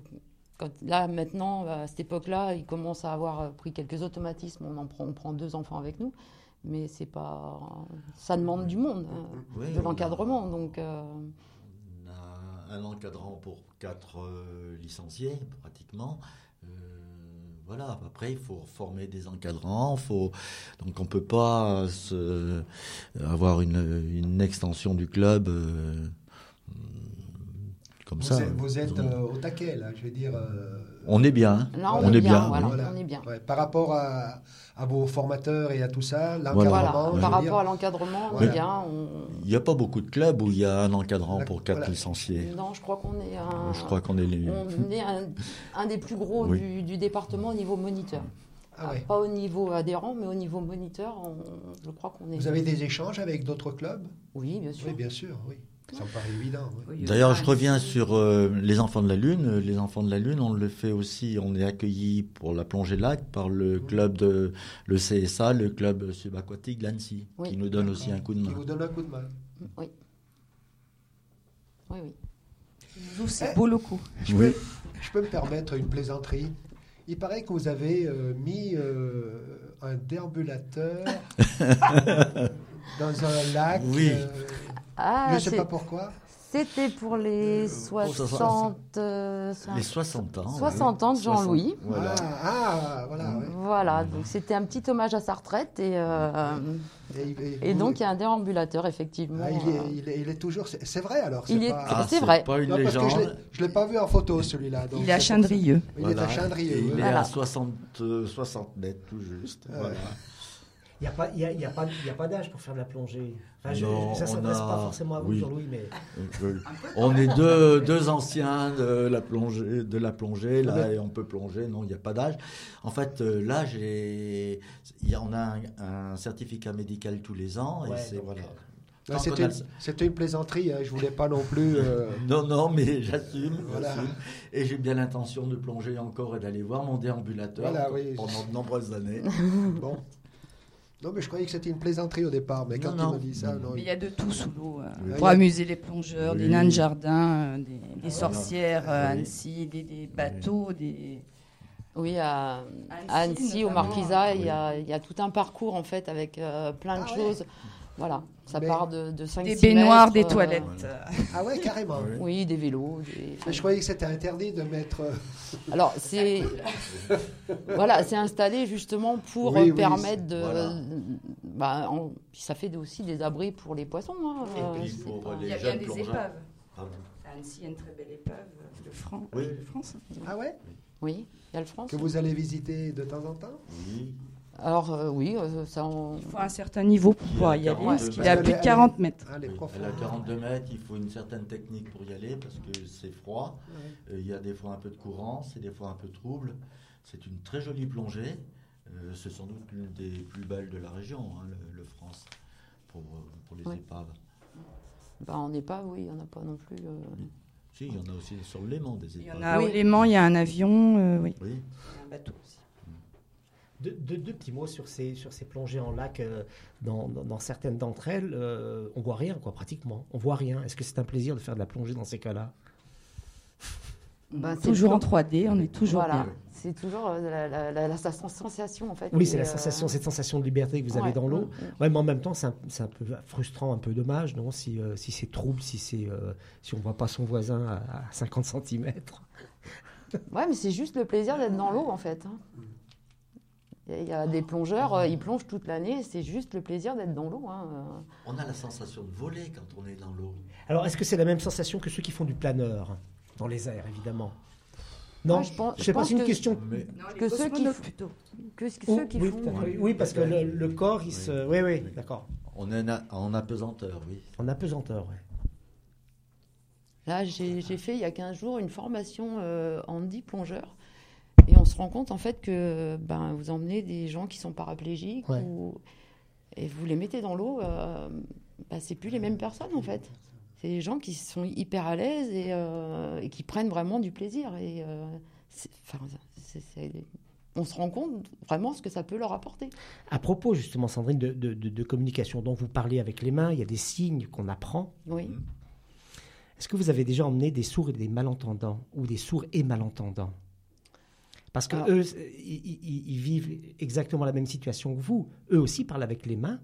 quand, là, maintenant, à cette époque-là, il commence à avoir pris quelques automatismes. On, en prend, on prend deux enfants avec nous. Mais c'est pas. Ça demande du monde, de l'encadrement. Donc. On a un encadrant pour quatre licenciés, pratiquement voilà, après il faut former des encadrants, faut donc on peut pas avoir une, extension du club euh, comme ça. vous êtes euh, au taquet là, je veux dire. Euh, on est bien. on, est bien. on est bien. par rapport à, vos formateurs et à tout ça, l'encadrement. Par rapport à l'encadrement, on est bien. Il n'y a pas beaucoup de clubs où il y a un encadrant pour quatre licenciés. Non, je crois qu'on est un. Je crois qu'on est, on est un, des plus gros du, département au niveau moniteur. Ah ah, pas au niveau adhérent, mais au niveau moniteur, je crois qu'on est. Vous avez des échanges avec d'autres clubs? Oui, bien sûr. Oui, bien sûr, oui. Ça me paraît évident. D'ailleurs, je reviens sur euh, les enfants de la Lune. Les enfants de la Lune, on le fait aussi. On est accueilli pour la plongée lac par le club de le CSA, le club subaquatique l'ANSI, qui nous donne aussi un coup de main. Qui vous donne un coup de main. Oui. Oui, oui. Nous, c'est beau locaux. Je, peux, je peux me permettre une plaisanterie. Il paraît que vous avez euh, mis euh, un déambulateur dans un lac. Oui. Ah, je ne sais pas pourquoi. C'était pour les 60, euh, les 60 ans. 60 ans de Jean-Louis. Voilà. Ah, voilà. Voilà, donc c'était un petit hommage à sa retraite et, euh, et, donc il y a un déambulateur effectivement. Ah, il, est, il, est, toujours, c'est vrai alors. C'est vrai. Pas une légende. je l'ai pas vu en photo celui-là. Il est à Chandrieux. Il est à Chandrieux. Il est à 60, 60 mètres tout juste. Voilà. Il n'y a pas, y a, y a pas, y a pas d'âge pour faire de la plongée. Enfin, je, ça ne s'adresse pas forcément à vous, Jean-Louis, mais... on est deux, deux anciens de la plongée, de la plongée là, et on peut plonger. Non, il n'y a pas d'âge. En fait, euh, là, j'ai, on a un, certificat médical tous les ans. et c'est, voilà. C'était une plaisanterie, hein, je voulais pas non plus. Euh, non, non, mais j'assume. Et j'ai bien l'intention de plonger encore et d'aller voir mon déambulateur pendant de nombreuses années. bon. Non, mais je croyais que c'était une plaisanterie au départ, mais quand tu dit ça, non. Mais il y a de tout sous l'eau. Euh, pour amuser les plongeurs, des nains de jardin, euh, des, ah, sorcières à euh, Annecy, des, bateaux, des. Oui, à, Annecy, au Marquisat, il y, a, il y, a, tout un parcours en fait avec plein de ah choses. Voilà, ça part de, de 5 Des baignoires, des toilettes. Ah ouais, carrément. Oui, des vélos. Mais je croyais que c'était interdit de mettre. Euh, Alors, c'est. voilà, c'est installé justement pour permettre de. Bah, Ça fait aussi des abris pour les poissons. Hein. Il y a bien des épaves. Annecy, il y a une très belle épave, le, Fran... oui. le France. Ah ouais? Oui, il y a le France. Que vous allez visiter de temps en temps? Oui. Alors euh, oui, euh, ça Il faut un certain niveau pour pouvoir y aller, parce qu'il est à plus de 40 mètres. Elle a 42 mètres, il faut une certaine technique pour y aller, parce que c'est froid. Euh, il y a des fois un peu de courant, c'est des fois un peu trouble. C'est une très jolie plongée. c'est sans doute l'une des plus belles de la région, hein, le, France, pour, pour les épaves. Bah, en épave, oui, il n'y en a pas non plus. Si, il y en a aussi sur le Léman des Il y épaves. en a Oui. au Léman, il y a un avion, euh, oui. Oui. Un bateau aussi. Deux, deux- deux petits mots sur ces, sur ces plongées en lac. euh, dans, dans- dans certaines d'entre elles, euh, on voit rien, quoi, pratiquement. On voit rien. Est-ce que c'est un plaisir de faire de la plongée dans ces cas-là? Ben, c'est toujours en plan- 3D, on est toujours Voilà, bien. c'est toujours euh, la, la- la- la sensation en fait. Oui, c'est la euh, sensation, cette sensation de liberté que vous avez ouais, dans l'eau. mm, mm. Ouais, mais en même temps, c'est un, peu frustrant, un peu dommage, non Si, euh, si c'est trouble, si c'est euh, si on voit pas son voisin à, à 50 cm. Ouais, mais c'est juste le plaisir d'être dans l'eau en fait. hein. Il y a- des plongeurs, euh, ils plongent toute l'année, c'est juste le plaisir d'être dans l'eau. hein. On a la sensation de voler quand on est dans l'eau. Alors, est-ce que c'est la même sensation que ceux qui font du planeur dans les airs, évidemment? Non, Ouais, je pense- je sais pas, pense c'est une que- question. Mais Que ceux qui plutôt. Que ce- Oh, ceux qui oui, font. oui, oui, parce que le, le corps, il Oui. se. Oui, oui, d'accord. on est en- en apesanteur, oui. En apesanteur, oui. Là, j'ai fait il y a 15 jours une formation euh, handi plongeur. Et on se rend compte en fait que ben, vous emmenez des gens qui sont paraplégiques Ouais. ou- et vous les mettez dans l'eau, euh, ben, c'est plus les mêmes personnes en fait. C'est des gens qui sont hyper à l'aise et, euh, et qui prennent vraiment du plaisir. Et, euh, on se rend compte vraiment ce que ça peut leur apporter. À propos, justement, Sandrine, de- de communication dont vous parlez avec les mains, il y a des signes qu'on apprend. Oui. Est-ce que vous avez déjà emmené des sourds et des malentendants ou des sourds et malentendants? Parce que Alors- eux, ils, vivent exactement la même situation que vous. Eux aussi parlent avec les mains,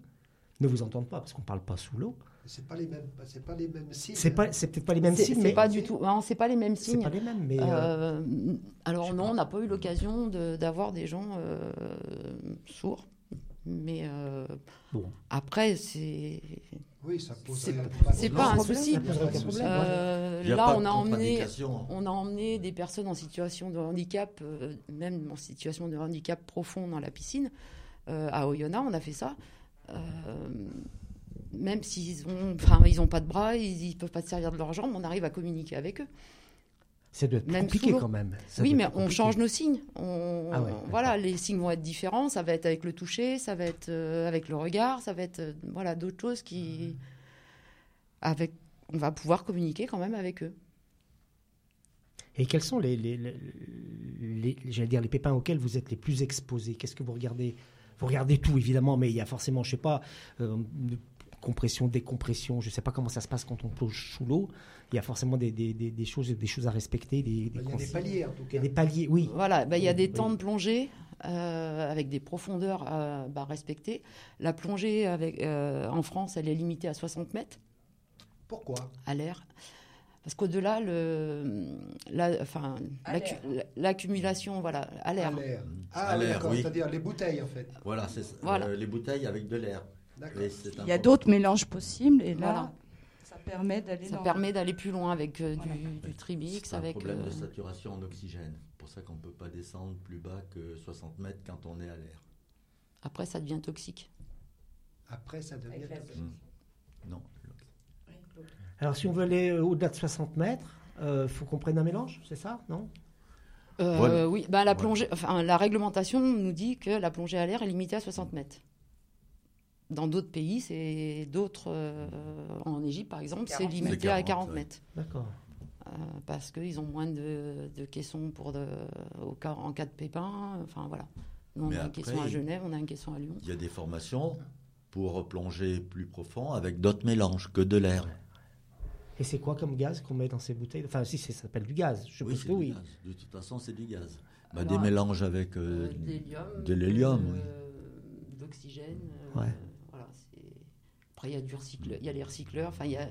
ne vous entendent pas parce qu'on ne parle pas sous l'eau. C'est pas les mêmes, c'est pas les mêmes signes. C'est pas, c'est peut-être pas les mêmes signes, c'est mais pas du tout. Non, c'est pas les mêmes c'est signes. pas les mêmes. Mais euh, Euh, alors non, pas. on n'a pas eu l'occasion de- d'avoir des gens euh, sourds. Mais euh, Bon. après, c'est Oui, ça pose C'est pas, pas- c'est pas un problème. souci. Euh, là, pas on a emmené, contre-indication. on a emmené des personnes en situation de handicap, euh, même en situation de handicap profond dans la piscine. Euh, à Oyonnax, on a fait ça. Euh, même s'ils ont, enfin, ils ont pas de bras, ils, ne peuvent pas se servir de leurs jambes, on arrive à communiquer avec eux. Doit être même compliqué quand même. Ça oui, mais on change nos signes. On- Ah ouais, voilà, les signes vont être différents. Ça va être avec le toucher, ça va être euh, avec le regard, ça va être euh, voilà d'autres choses qui, avec, on va pouvoir communiquer quand même avec eux. Et quels sont les, les, les- les- j'allais dire, les pépins auxquels vous êtes les plus exposés? Qu'est-ce que vous regardez? Vous regardez tout, évidemment, mais il y a forcément, je sais pas, euh, de- compression, décompression, je ne sais pas comment ça se passe quand on plonge sous l'eau. Il y a forcément des, des- des- des choses, des choses à respecter. Des, des Il y a des paliers en tout Il y a cas. des paliers, oui. Voilà, bah, il y a des Oui. temps de plongée euh, avec des profondeurs à bah, respecter. La plongée avec, euh, en France, elle est limitée à 60 mètres Pourquoi? À l'air. Parce qu'au-delà, la, l'accumulation, voilà, à l'air. À l'air. À Ah, oui, c'est-à-dire les bouteilles en fait. Voilà, c'est ça. Voilà. Euh, les bouteilles avec de l'air. Il y a d'autres mélanges possibles et là, Voilà. ça permet d'aller Ça dans... permet d'aller plus loin avec euh, Voilà. du, du Tribix, C'est un avec. problème de euh, saturation en oxygène. C'est pour ça qu'on ne peut pas descendre plus bas que 60 mètres quand on est à l'air. après, ça devient toxique. Après, ça devient. Avec la- Non. Alors, si on veut aller euh, au-delà de 60 mètres, il faut qu'on prenne un mélange, c'est ça Non? Euh. Oui, bah, la, plongée, enfin, la réglementation nous dit que la plongée à l'air est limitée à 60 mètres. Dans d'autres pays, c'est d'autres. euh, en Égypte, par exemple, c'est 40 limité à 40, 40 ouais. mètres. D'accord. Euh, parce qu'ils ont moins de, de caissons pour de, au cas, en cas de pépin. Enfin, voilà. Nous, on Mais a un caisson à Genève, on a un caisson à Lyon. Il y a des formations pour plonger plus profond avec d'autres mélanges que de l'air. Et c'est quoi comme gaz qu'on met dans ces bouteilles? Enfin, si, ça s'appelle du gaz. Je Oui, suppose c'est que oui. gaz. De toute façon, c'est du gaz. Bah, Alors, des mélanges avec. euh, de l'hélium. de l'hélium, euh, oui. D'oxygène. euh, Ouais. Après, il y a du recycle, il y a les recycleurs. Enfin, il y a...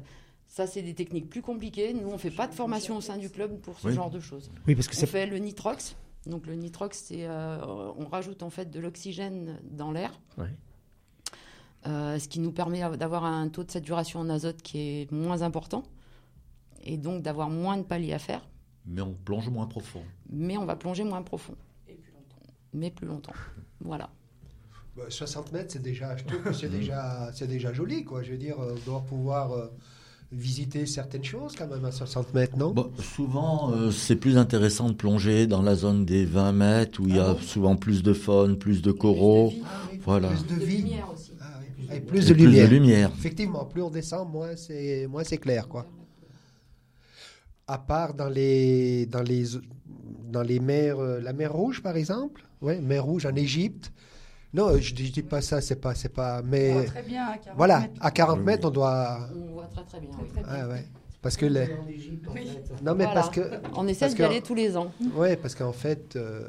Ça, c'est des techniques plus compliquées. Nous, on ne fait pas de formation au sein du club pour ce Oui. genre de choses. Oui, parce que On fait le nitrox. Donc, le nitrox, c'est. euh, on rajoute en fait de l'oxygène dans l'air. Ouais. Euh, ce qui nous permet d'avoir un taux de saturation en azote qui est moins important et donc d'avoir moins de paliers à faire, Mais on plonge moins profond. mais on va plonger moins profond, mais plus longtemps. Voilà. Bah, 60 mètres, c'est déjà, je trouve que c'est déjà, c'est déjà joli, quoi. Je veux dire, on doit pouvoir euh, visiter certaines choses quand même à 60 mètres, non? Bon, souvent, euh, c'est plus intéressant de plonger dans la zone des 20 mètres où il y a Ah bon? souvent plus de faune, plus de coraux. Ah oui, Voilà. Plus de vie. aussi. Ah oui, avec plus et de lumière. lumière. Effectivement, plus on descend, moins c'est, moins c'est clair, quoi. À part dans les, dans les, dans les mers, euh, la mer Rouge par exemple, ouais, mer Rouge en Égypte. Non, je, dis- je dis pas ça, c'est pas, c'est pas, mais Ah, très bien, à 40 voilà, mètres. à 40 Oui, mètres, on doit, On voit très très bien. oui. Très, très bien. ouais, ouais, parce que les, Oui. non mais Voilà. parce que, On essaie d'y aller tous les ans. ouais, parce qu'en fait, euh,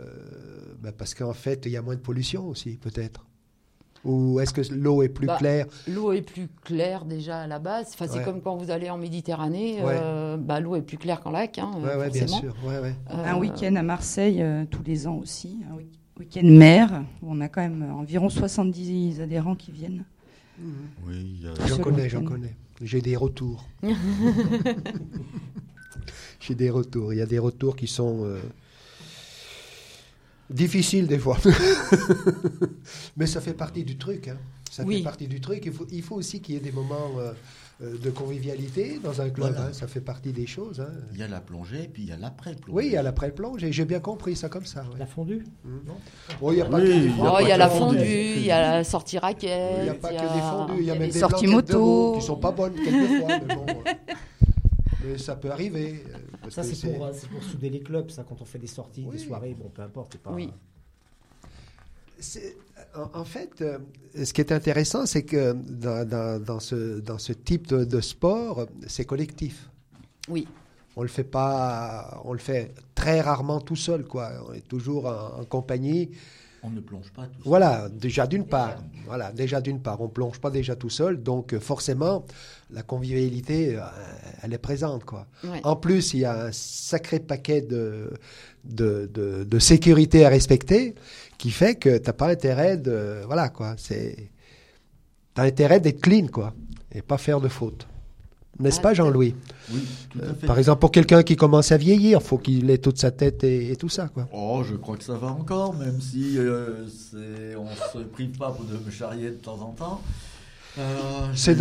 bah, parce qu'en fait, il y a moins de pollution aussi, peut-être. Ou est-ce que l'eau est plus Bah, claire L'eau est plus claire déjà à la base. Enfin, c'est Ouais. comme quand vous allez en Méditerranée, Ouais. euh, bah, l'eau est plus claire qu'en lac. Hein, Ouais, ouais, bien sûr, ouais, ouais. Euh, Un week-end à Marseille euh, tous les ans aussi, un week- week-end mer, où on a quand même environ 70 adhérents qui viennent. Oui, y a- J'en connais, j'en connais. J'ai des retours. J'ai des retours. Il y a des retours qui sont euh, difficiles des fois. Mais ça fait partie du truc. hein. Ça Oui. fait partie du truc. Il faut, il faut aussi qu'il y ait des moments euh, de convivialité dans un club. Voilà. hein. Ça fait partie des choses. hein. il y a la plongée, puis il y a l'après-plongée. Oui, il y a l'après-plonge. et J'ai bien compris ça comme ça. ouais. La fondue Bon, il n'y a pas Oui, que des il y a Oh, il y a la fondue, fondue. il y a la sortie raquette. Il n'y a pas que des fondus, il y a même des sorties de moto. veau qui sont pas bonnes quelquefois, mais bon. euh, Mais ça peut arriver. euh, parce Ça, c'est pour, euh, souder les clubs, ça, quand on fait des sorties, Oui. des soirées, bon, peu importe. Pas... Oui. En, fait, euh, ce qui est intéressant, c'est que dans, dans- dans ce, dans ce type de, de sport, c'est collectif. Oui. On le fait pas, on le fait très rarement tout seul, quoi. On est toujours en, en compagnie. On ne plonge pas tout seul. Voilà, déjà d'une part. Voilà, déjà d'une part, on plonge pas déjà tout seul, donc euh, forcément, la convivialité, euh, elle est présente, quoi. Ouais. En plus, il y a un sacré paquet de, de, de, de sécurité à respecter qui fait que tu n'as pas intérêt de. Voilà, quoi. C'est. Tu as intérêt d'être clean, quoi. Et pas faire de fautes. N'est-ce Ah, pas, Jean-Louis Oui, tout à fait. Par exemple, pour quelqu'un qui commence à vieillir, faut qu'il ait toute sa tête et, et tout ça, quoi. Oh, je crois que ça va encore, même si euh, on se prive pas pour de me charrier de temps en temps. Euh, C'est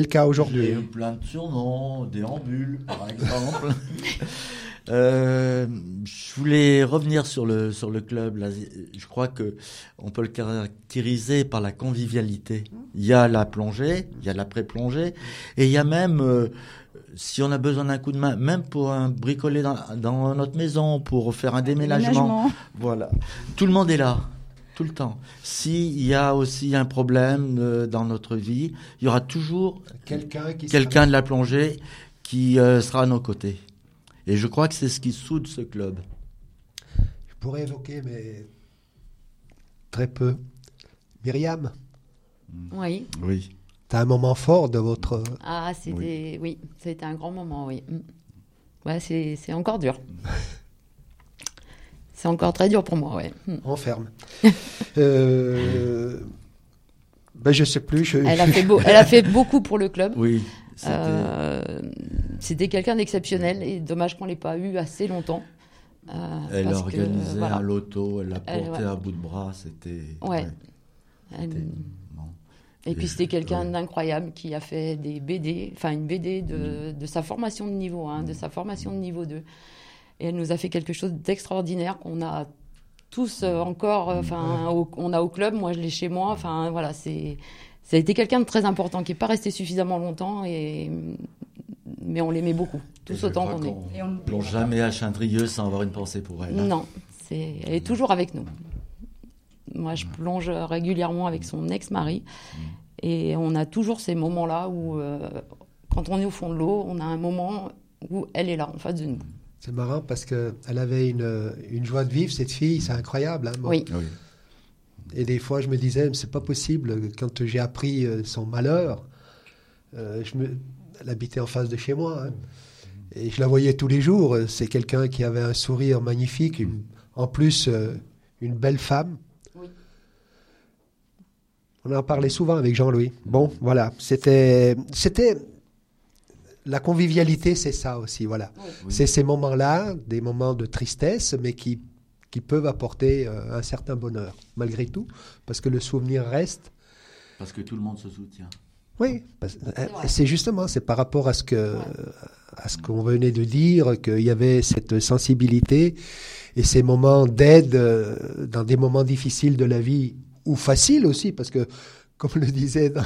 le cas aujourd'hui. J'ai eu plein de surnoms, déambules, par exemple. Euh, je voulais revenir sur le sur le club. Là, je crois que on peut le caractériser par la convivialité. Il y a la plongée, il y a l'après-plongée, et il y a même euh, si on a besoin d'un coup de main, même pour un bricoler dans, dans notre maison, pour faire un déménagement, Déménagement. voilà. Tout le monde est là, tout le temps. S'il y a aussi un problème euh, dans notre vie, il y aura toujours Quelqu'un qui quelqu'un de la plongée qui euh, sera à nos côtés. Et je crois que c'est ce qui soude ce club. Je pourrais évoquer, mais très peu. Myriam, Oui. Oui. tu as un moment fort de votre. Ah, c'était. Oui, a été un grand moment, oui. Mm. Ouais, c'est c'est encore dur. C'est encore très dur pour moi, ouais. Mm. On ferme. euh... ben, je sais plus. Je... Elle a fait, beau- elle a fait beaucoup pour le club. Oui. C'était Euh, C'était quelqu'un d'exceptionnel et dommage qu'on l'ait pas eu assez longtemps. Euh, elle parce que, organisait voilà. un loto, elle l'a porté ouais. à bout de bras, c'était. Ouais. Elle-. Et puis c'était quelqu'un ouais. d'incroyable qui a fait des BD, enfin une BD Mm. de, de sa formation de niveau 1, de sa formation de niveau 2. Et elle nous a fait quelque chose d'extraordinaire qu'on a tous euh, encore, euh, enfin on a au club, moi je l'ai chez moi, enfin voilà, c'est ça a été quelqu'un de très important qui n'est pas resté suffisamment longtemps et mais on l'aimait beaucoup, tous autant qu'on est. Et on ne plonge jamais à Chindrieux sans avoir une pensée pour elle. hein. Non, c'est elle est toujours avec nous. Moi, je plonge régulièrement avec son ex-mari et on a toujours ces moments-là où, euh, quand on est au fond de l'eau, on a un moment où elle est là, en face de nous. C'est marrant parce qu'elle avait une, une joie de vivre, cette fille, c'est incroyable. hein. Bon. Oui, Oui. Et des fois, je me disais, mais c'est pas possible. Quand j'ai appris euh, son malheur, euh, je me... elle habitait en face de chez moi. hein. Et je la voyais tous les jours. C'est quelqu'un qui avait un sourire magnifique. une- En plus, euh, une belle femme. Oui. On en parlait souvent avec Jean-Louis. Bon, voilà. C'était. C'était. La convivialité, c'est ça aussi. Voilà. Oui. C'est ces moments-là, des moments de tristesse, mais qui, qui peuvent apporter euh, un certain bonheur, malgré tout, parce que le souvenir reste. Parce que tout le monde se soutient. Oui, euh, c'est justement, c'est par rapport à ce que, à ce qu'on venait de dire, qu'il y avait cette sensibilité et ces moments d'aide euh, dans des moments difficiles de la vie ou faciles aussi, parce que comme le disait dans,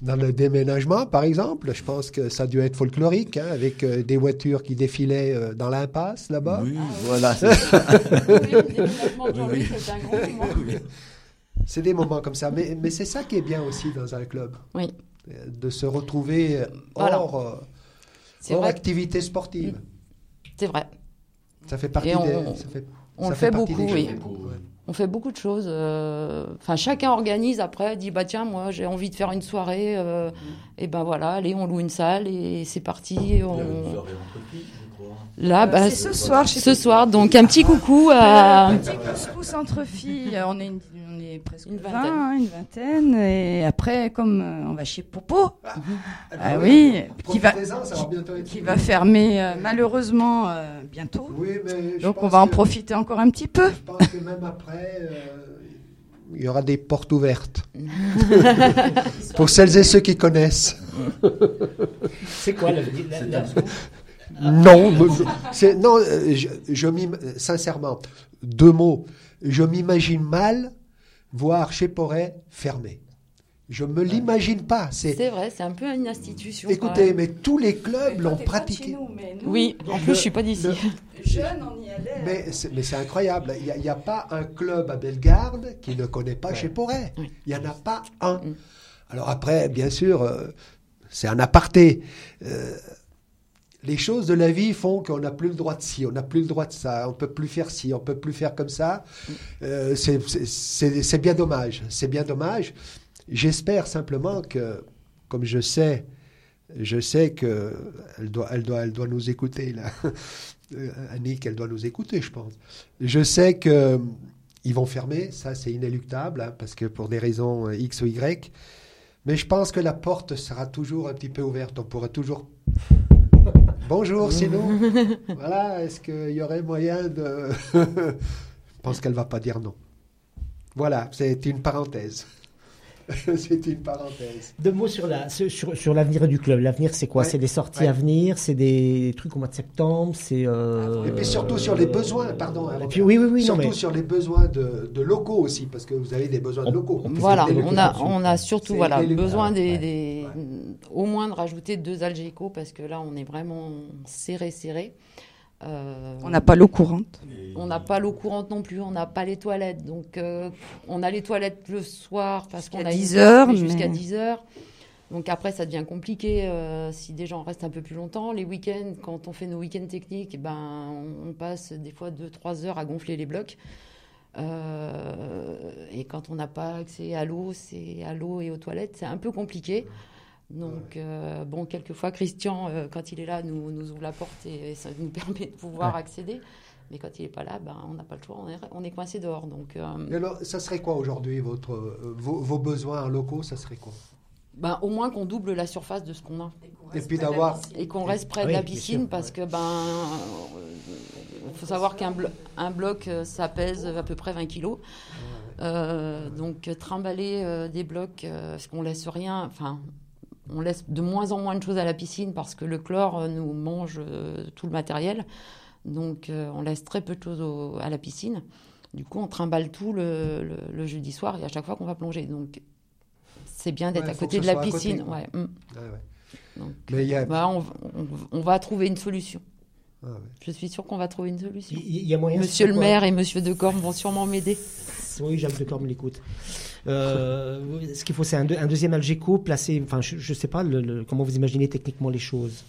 dans, le déménagement, par exemple. Je pense que ça a dû être folklorique, hein, avec euh, des voitures qui défilaient euh, dans l'impasse là-bas. Oui, voilà. C'est des moments comme ça. Mais, mais c'est ça qui est bien aussi dans un club. Oui. De se retrouver hors, hors activité sportive. C'est vrai. Ça fait partie on, des, ça fait, on le fait, beaucoup, oui. On fait beaucoup de choses. Euh, enfin, chacun organise après, dit bah tiens, moi j'ai envie de faire une soirée. Euh, et ben voilà, allez, on loue une salle et c'est parti. On... Là, bah, ce soir. Ce soir, donc un petit coucou à. Un petit couscous entre filles. On est, une, on est presque une vingtaine. 20, une vingtaine. Et après, comme on va chez Popo, ah, ah oui, qui va, qui, qui va fermer euh, malheureusement euh, bientôt. Oui, mais donc on va en profiter encore un petit peu. Je pense que même après. Euh, il y aura des portes ouvertes. Pour celles et ceux qui connaissent. C'est quoi la, la, la, non, non, euh, je, je sincèrement, deux mots. Je m'imagine mal voir chez Poré fermé. Je me l'imagine pas. C'est vrai, c'est un peu une institution. Écoutez, mais tous les clubs l'ont pratiqué. Nous, oui, en plus, je suis pas d'ici. Jeune, on y allait. Mais c'est incroyable. Il n'y a, pas un club à Bellegarde qui ne connaît pas chez Poré. Il n'y en a pas un. Mm. Alors après, bien sûr, euh, c'est un aparté. Euh, les choses de la vie font qu'on n'a plus le droit de ci, on n'a plus le droit de ça, on peut plus faire ci, on peut plus faire comme ça. Euh, c'est bien dommage, c'est bien dommage. J'espère simplement que, comme je sais, je sais que elle doit, elle doit, elle doit nous écouter là. Euh, Annick, elle doit nous écouter, je pense. Je sais que ils vont fermer, ça c'est inéluctable, hein, parce que pour des raisons X ou Y. Mais je pense que la porte sera toujours un petit peu ouverte. On pourra toujours Bonjour, sinon. voilà, est-ce qu'il y aurait moyen de. Je pense qu'elle va pas dire non. Voilà, c'est une parenthèse. c'est une parenthèse. Deux mots sur la sur, sur l'avenir du club. L'avenir, c'est quoi? C'est des sorties à venir, c'est des trucs au mois de septembre, c'est. Euh, Et puis surtout sur les besoins, pardon. Et puis oui, oui, oui. Surtout sur les besoins de, de, locaux aussi, parce que vous avez des besoins de locaux. Voilà, on a on a surtout voilà besoin des, des au moins de rajouter deux algécos parce que là on est vraiment serré serré. Euh, on n'a pas l'eau courante. On n'a pas l'eau courante non plus, on n'a pas les toilettes. Donc euh, on a les toilettes le soir parce qu'on a 10 heures jusqu'à 10 heures. Donc après ça devient compliqué euh, si des gens restent un peu plus longtemps. Les week-ends, quand on fait nos week-ends techniques, eh ben on, passe des fois 2-3 heures à gonfler les blocs. et quand on n'a pas accès à l'eau, c'est à l'eau et aux toilettes, c'est un peu compliqué. Donc, euh, bon, quelquefois, Christian, euh, quand il est là, nous, nous ouvre la porte et, ça nous permet de pouvoir accéder. Mais quand il n'est pas là, ben, on n'a pas le choix, on est, on est coincé dehors. Donc, euh, alors, ça serait quoi aujourd'hui, votre, vos, vos, besoins locaux Ça serait quoi? Ben, Au moins qu'on double la surface de ce qu'on a. Et, puis d'avoir. Et qu'on reste près de la piscine parce que, ben, il faut savoir qu'un un bloc, ça pèse à peu près 20 kilos. donc, trimballer des blocs, parce qu'on laisse rien. Enfin, on laisse de moins en moins de choses à la piscine parce que le chlore euh, nous mange euh, tout le matériel. Donc euh, on laisse très peu de choses à la piscine. Du coup, on trimballe tout le, jeudi soir et à chaque fois qu'on va plonger. Donc c'est bien d'être à côté de la piscine. ouais. on, va trouver une solution. Ah Je suis sûr qu'on va trouver une solution. Il y, a moyen Monsieur le maire et Monsieur Decorme vont sûrement m'aider. Oui, Jacques Decorme l'écoute. Euh, ce qu'il faut, c'est un, deuxième Algeco placé. Enfin, je ne sais pas comment vous imaginez techniquement les choses.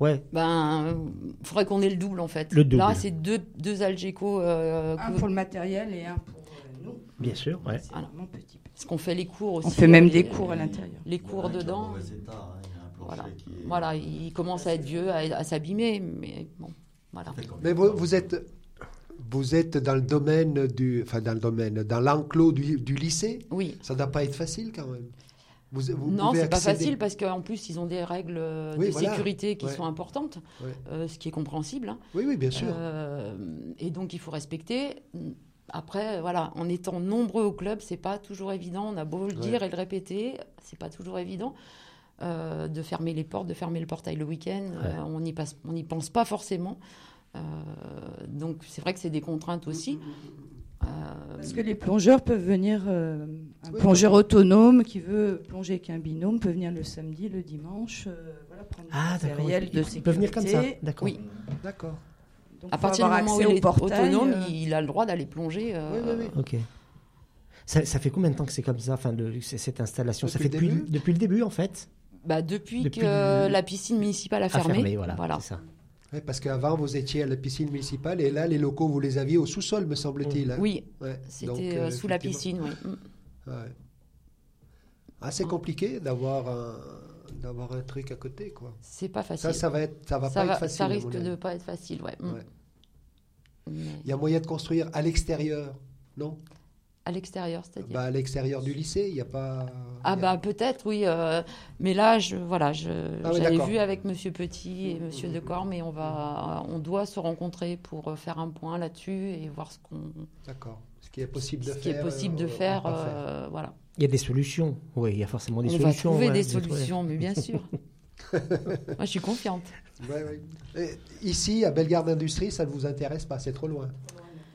Ouais. Ben, il faudrait qu'on ait le double en fait. Le double. Là, c'est deux, deux Algeco. Euh, un pour le matériel et un pour euh, nous. Bien sûr, ouais. petit. Parce qu'on fait les cours aussi. On fait même des cours à l'intérieur. Les cours dedans. Voilà. voilà, il commence à être vieux, à, s'abîmer, mais bon, voilà. Mais vous, vous, êtes, vous êtes dans le domaine du, enfin dans le domaine, dans l'enclos du, du, lycée? Oui. Ça ne doit pas être facile quand même. Vous, vous non, c'est pas facile parce qu'en plus ils ont des règles de sécurité qui sont importantes, euh, ce qui est compréhensible. Hein. Oui, oui, bien sûr. Euh, et donc il faut respecter. Après, voilà, en étant nombreux au club, c'est pas toujours évident. On a beau le dire et le répéter, c'est pas toujours évident. Euh, de fermer les portes, de fermer le portail le week-end. On n'y pense pas forcément. Donc c'est vrai que c'est des contraintes aussi. Parce que les plongeurs peuvent venir, euh, un plongeur autonome qui veut plonger avec un binôme peut venir le samedi, le dimanche, euh, voilà, prendre Ah, du matériel Il, de il peut venir comme ça. D'accord. Oui. D'accord. Donc, À partir du avoir moment où accès il au est portail, autonome, euh, il a le droit d'aller plonger. euh, Oui, oui, oui. Ok. Ça, ça fait combien de temps que c'est comme ça, enfin, cette installation? Ça Depuis fait le depuis, début depuis le début, en fait? Bah, depuis, Depuis que le- la piscine municipale a fermé. fermer, voilà. c'est ça. Ouais, parce qu'avant, vous étiez à la piscine municipale et là, les locaux, vous les aviez au sous-sol, me semble-t-il. hein. Oui, Ouais. C'était euh, euh, sous la piscine, oui. Mm. Ouais. Ah, c'est compliqué d'avoir un, d'avoir un truc à côté, quoi. C'est pas facile. Ça, ça va être, ça va ça, pas va- être facile. ça risque de avis. pas être facile, ouais. Mm. Mais Il y a moyen de construire à l'extérieur, non? À l'extérieur, c'est-à-dire. bah, À l'extérieur du lycée, il n'y a pas. Ah bah peut-être oui, euh, mais là je voilà je Ah j'avais vu avec Monsieur Petit et Monsieur Decor, mais on va on doit se rencontrer pour euh, faire un point là-dessus et voir ce qu'on D'accord. Ce qui est possible de ce faire. qui est possible de euh, faire, on euh, voilà. Il y a des solutions. Oui, il y a forcément des on solutions. va trouver ouais, des solutions, mais bien sûr. Moi je suis confiante. Ouais, ouais. Et ici, à Bellegarde Industrie, ça ne vous intéresse pas, c'est trop loin.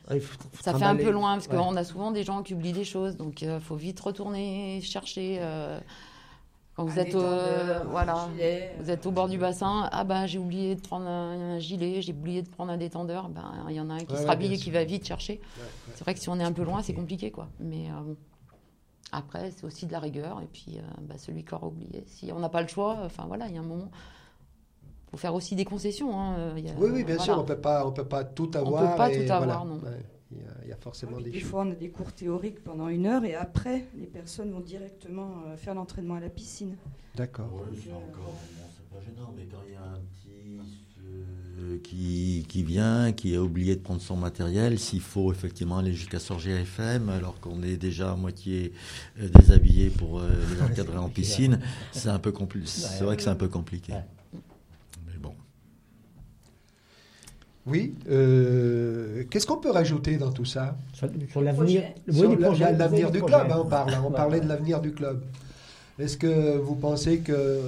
Ouais, il faut- faut Ça fait un peu loin parce Ouais. qu'on a souvent des gens qui oublient des choses, donc il faut vite retourner chercher. euh, quand vous un êtes au, détendeur, voilà, un gilet, vous êtes au bord du bassin, ah ben j'ai oublié de prendre un, un gilet, j'ai oublié de prendre un détendeur, ben il y en a un qui Ouais, se rhabille et qui va vite chercher. Ouais, ouais. C'est vrai que si on est un peu loin, c'est compliqué quoi. Mais euh, bon. Après, c'est aussi de la rigueur et puis euh, bah, celui qui aura oublié. Si on n'a pas le choix, enfin voilà, il y a un moment. Faut faire aussi des concessions. hein, euh, il y a- Oui, oui, bien voilà. sûr, on peut pas, on peut pas tout avoir. peut pas et tout avoir, voilà. non. Ouais, Il y, a, il y a forcément Et des des fois, on a des cours théoriques pendant une heure et après, les personnes vont directement euh, faire l'entraînement à la piscine. D'accord. C'est encore, bon, c'est pas gênant, mais quand il y a un petit euh, qui, qui vient, qui a oublié de prendre son matériel, s'il faut effectivement aller jusqu'à Sorger FM, alors qu'on est déjà à moitié euh, déshabillé pour euh, les encadrer en piscine, c'est un peu compliqué. C'est vrai que c'est un peu compliqué. Ouais. Mais bon. Oui. euh, Qu'est-ce qu'on peut rajouter dans tout ça? Sur, sur l'avenir. Oui, Sur du la- projet, L'avenir oui, du club, hein, on parle. On parlait de l'avenir du club. Est-ce que vous pensez que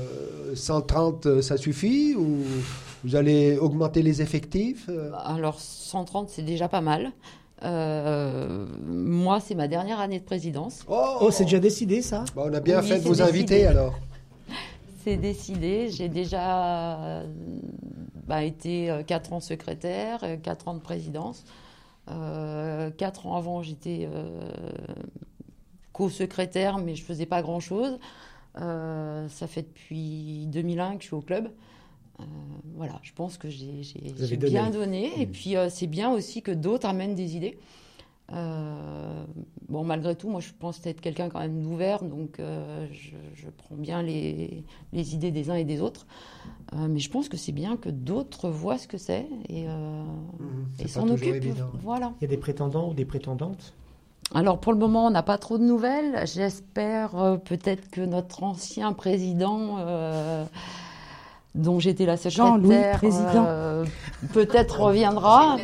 130 euh, ça suffit ou vous allez augmenter les effectifs euh? Alors 130, c'est déjà pas mal. Euh, moi, c'est ma dernière année de présidence. Oh, c'est déjà décidé ça? Bah, on a bien Oui, fait de vous décidé. inviter alors. C'est décidé. J'ai déjà bah, été euh, quatre ans secrétaire, euh, quatre ans de présidence. Euh, quatre ans avant, j'étais euh, co-secrétaire, mais je faisais pas grand-chose. Euh, ça fait depuis 2001 que je suis au club. Euh, voilà, je pense que j'ai donné. bien donné. Et puis, euh, c'est bien aussi que d'autres amènent des idées. Euh, bon, malgré tout, moi, je pense être quelqu'un quand même d'ouvert, donc euh, je, je prends bien les, les idées des uns et des autres. Euh, mais je pense que c'est bien que d'autres voient ce que c'est et, euh, Mhm, et s'en occupent. évident. Voilà. Il y a des prétendants ou des prétendantes? Alors pour le moment, on n'a pas trop de nouvelles. J'espère euh, peut-être que notre ancien président, euh, dont j'étais la secrétaire, Jean-Louis, président. euh, peut-être reviendra.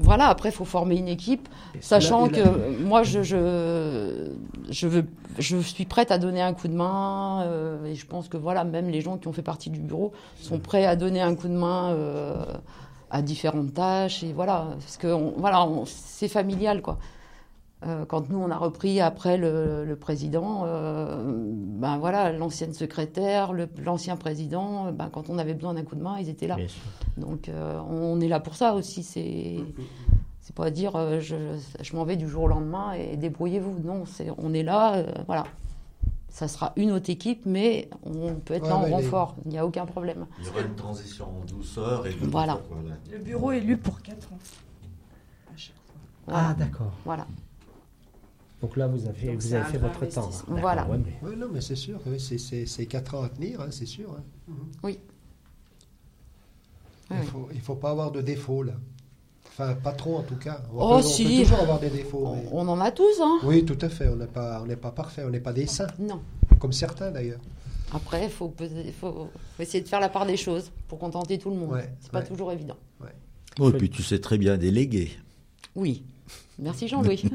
Voilà, après, il faut former une équipe, sachant là- que moi, je, je, je, veux, je suis prête à donner un coup de main. euh, et je pense que voilà, même les gens qui ont fait partie du bureau sont prêts à donner un coup de main euh, à différentes tâches. Et voilà, parce que on- voilà, c'est familial, quoi. Euh, quand nous on a repris après le, le président, euh, ben voilà, l'ancienne secrétaire, l'ancien président, ben quand on avait besoin d'un coup de main, ils étaient là. Donc euh, on est là pour ça aussi. C'est c'est pas dire euh, je, je m'en vais du jour au lendemain et débrouillez-vous. Non, c'est on est là. euh, voilà. Ça sera une autre équipe, mais on peut être Ouais, là en renfort. Il n'y a aucun problème. Il y aura une transition en douceur et Voilà. Le bureau est élu pour 4 ans. À chaque fois. Voilà. Ah, d'accord. voilà. Donc là, vous avez, Donc vous c'est avez un fait votre temps. D'accord, Voilà. ouais, mais- Oui, non, mais c'est sûr. oui, c'est- c'est c'est quatre ans à tenir, hein, c'est sûr. hein. Mhm. Oui. Il Oui, ne faut, il faut pas avoir de défauts, là. Enfin, pas trop, en tout cas. On, Oh, peut, on si. peut toujours avoir des défauts. On, mais- on en a tous, hein Oui, tout à fait. On n'est pas, on n'est pas parfait. On n'est pas des saints, Non. comme certains, d'ailleurs. Après, il faut, essayer de faire la part des choses pour contenter tout le monde. Ouais, c'est pas ouais. toujours évident. Oh, et puis tu sais très bien déléguer. Oui. Merci Jean-Louis.